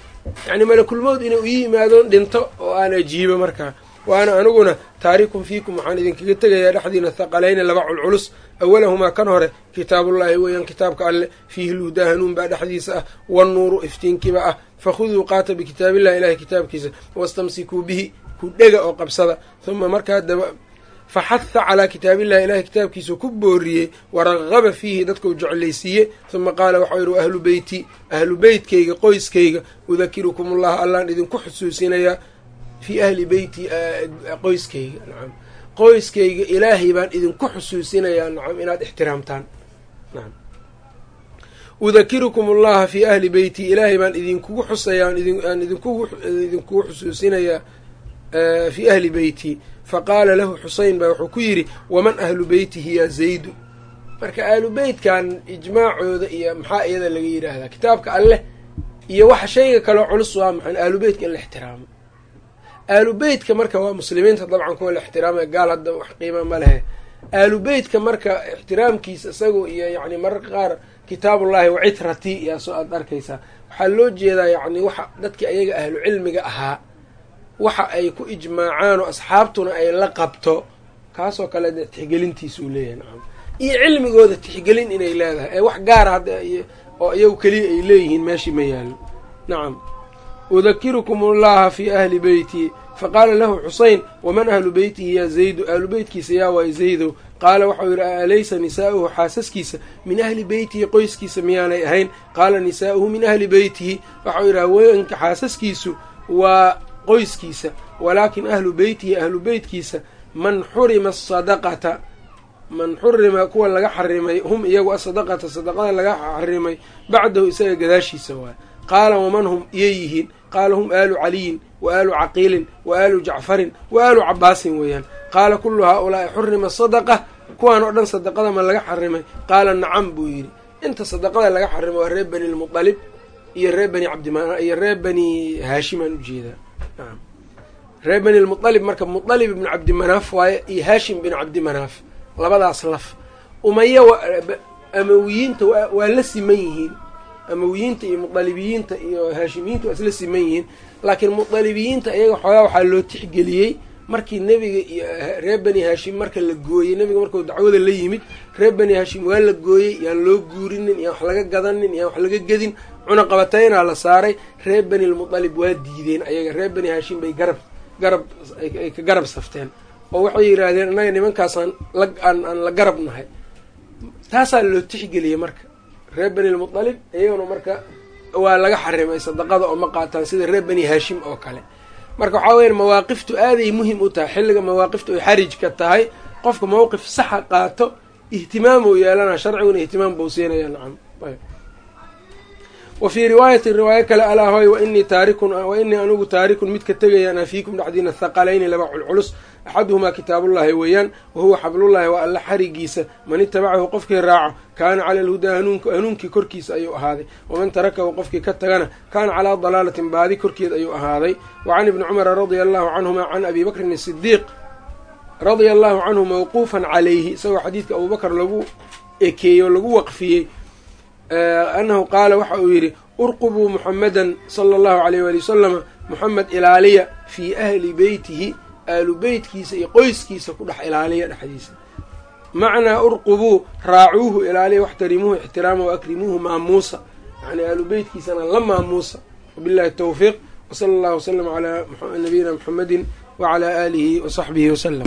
Yacni malakulmowd inuu ii yimaado dhinto oo aan ajiibo markaa waana aniguna taarikun fiikum waxaan idinkaga tegayaa dhexdiina thaqalayni laba culculus. Awalahumaa kan hore kitaabullaahi weeyaan kitaabka alleh fiihi lhudaa baa dhexdiisa ah wannuuru iftiinkiba ah. Fakhuduu qaata bikitaabillahi ilahay kitaabkiisa wastamsikuu bihi ku dhega oo qabsada. Huma markaa daba faxaha calaa kitaabillahi ilahay kitaabkiisa ku booriyey waragaba fiihi dadkau jeclaysiiye huma qaala waxau yidhi ahlu beyti ahlu beytkayga qoyskayga udakirukum ullah allaan idinku xusuusinayaa fii ahli beyti qoyskayga nacam qoyskayga ilaahay baan idinku xusuusinayaa nacam inaad ixtiraamtaan nacam udakirukum allaha fii ahli beyti ilaahay baan idinkugu xusayaa idinkugu xusuusinayaa fii ahli beyti faqaala lahu xuseyn baa wuxuu ku yidhi waman ahlu beytihi yaa zaydu marka ahlu beytkan ijmaacooda iyo maxaa iyada laga yidhaahdaa? Kitaabka alleh iyo waxa shayga kaloo culus waa maxay? Ahlu beytka in la ixtiraamo. Aalu beytka marka waa muslimiinta dabcan kuwa la ixtiraamaya gaal hadda wax qiima ma lehe aalu beytka marka ixtiraamkiisa isagu iyo yacni mararka qaar kitaabullaahi wacitrati yaa soo aad arkaysaa. Waxaa loo jeedaa yacni waxa dadkii ayaga ahlu cilmiga ahaa waxa ay ku ijmaacaan oo asxaabtuna ay la qabto kaasoo kale tixgelintiisuu leeyahay nacam iyo cilmigooda tixgelin inay leedahay ee wax gaara hadda oo iyagu keliya ay leeyihiin meeshii ma yaalo nacam udakirukum allaha fii ahli beyti faqaala lahu xuseyn waman ahlu beytihi yaa zaydu? Ahlu beytkiisa yaa waay zaydow qaala waxau yidhi alaysa nisaa'uhu xaasaskiisa? Min ahli beytihi qoyskiisa miyaanay ahayn? Qaala nisaa'uhu min ahli beytihi waxau yidhi haweenka xaasaskiisu waa qoyskiisa walaakin ahlu beytihi ahlu beytkiisa man xurima asadaqata man xurima kuwa laga xarimay hum iyagu asadaqata sadaqada laga xarimay bacdahu isaga gadaashiisa waay qaala waman hum iyay yihiin? Qaala hum aalu caliyin wa aalu caqiilin wa aalu jacfarin wa aalu cabaasin weeyaan. Qaala kullu haa-ulaa'i xurima sadaqa kuwaan oo dhan sadaqada ma laga xarimay. Qaala nacam buu yidhi. Inta sadaqada laga xarimay waa reer bani lmualib iyo reer bani cabdima iyo reer bani haashimaan u jeedaa naam reer bani lmualib marka mualib ibnu cabdimanaaf waaye iyo haashim bin cabdimanaaf labadaas laf. Umaya amawiyiinta waa la siman yihiin. Amawiyiinta iyo mualibiyiinta iyo haashimiyiinta waa isla siman yihiin. Laakiin mualibiyiinta iyaga xoogaa waxaa loo tixgeliyey markii nebiga iyo reer bani haashim marka la gooyey nebiga markuu dacwada la yimid reer bani haashim waa la gooyey yaan loo guurinin yaan wax laga gadanin yaan wax laga gedin cunaqabataynaa la saaray reer bani lmualib waa diideen ayaga reer bani haashim bay garab garab ay ka garab safteen. Oo waxay yidhaahdeen annaga nimankaasaan la aan la garab nahay. Taasaa loo tixgeliyey marka. Reer bani lmualib iyaguna marka waa laga xarimay sadaqada oo ma qaataan sida reer bani haashim oo kale. Marka waxaa weya mawaaqiftu aaday muhiim u tahay. Xilliga mawaaqiftu ay xarijka tahay qofka mawqif saxa qaato ihtimaamuu yeelana sharciguna ihtimaam buu siinaya nacam wa fii riwaayatin riwaayo kale alaa hoy wainii taarikun wa inii anigu taarikun midka tegayaan afiikum dhexdiina thaqalayni laba culculus axaduhumaa kitaabullaahi weeyaan wa huwa xablullaahi waa alla xarigiisa man itabacahu qofkii raaco kaana cala alhudaa hanuunkii korkiisa ayuu ahaaday waman tarakahu qofkii ka tagana kaana calaa dalaalatin baadi korkeed ayuu ahaaday. Wa can ibni cumara radia allahu canhuma can abi bakrin asidiiq radia allahu canhu mawquufan calayhi isagoo xadiidka abubakar lagu ekeeyey oo lagu waqfiyey annahu qaala waxa uu yidhi urqubuu muxamadan sala allahu alayh waali wasalama muxamed ilaaliya fii ahli beytihi aalu beytkiisa iyo qoyskiisa ku dhex ilaaliya dhexdiisa. Macnaa urqubuu raacuuhu ilaaliya waxtarimuuhu ixtiraama wa akrimuuhu maamuusa yani aalu beytkiisana la maamuusa wabillahi towfiiq wsala allahu wasalam calaa nabiyina muxamedin wacalaa aalihi wasaxbihi wasalam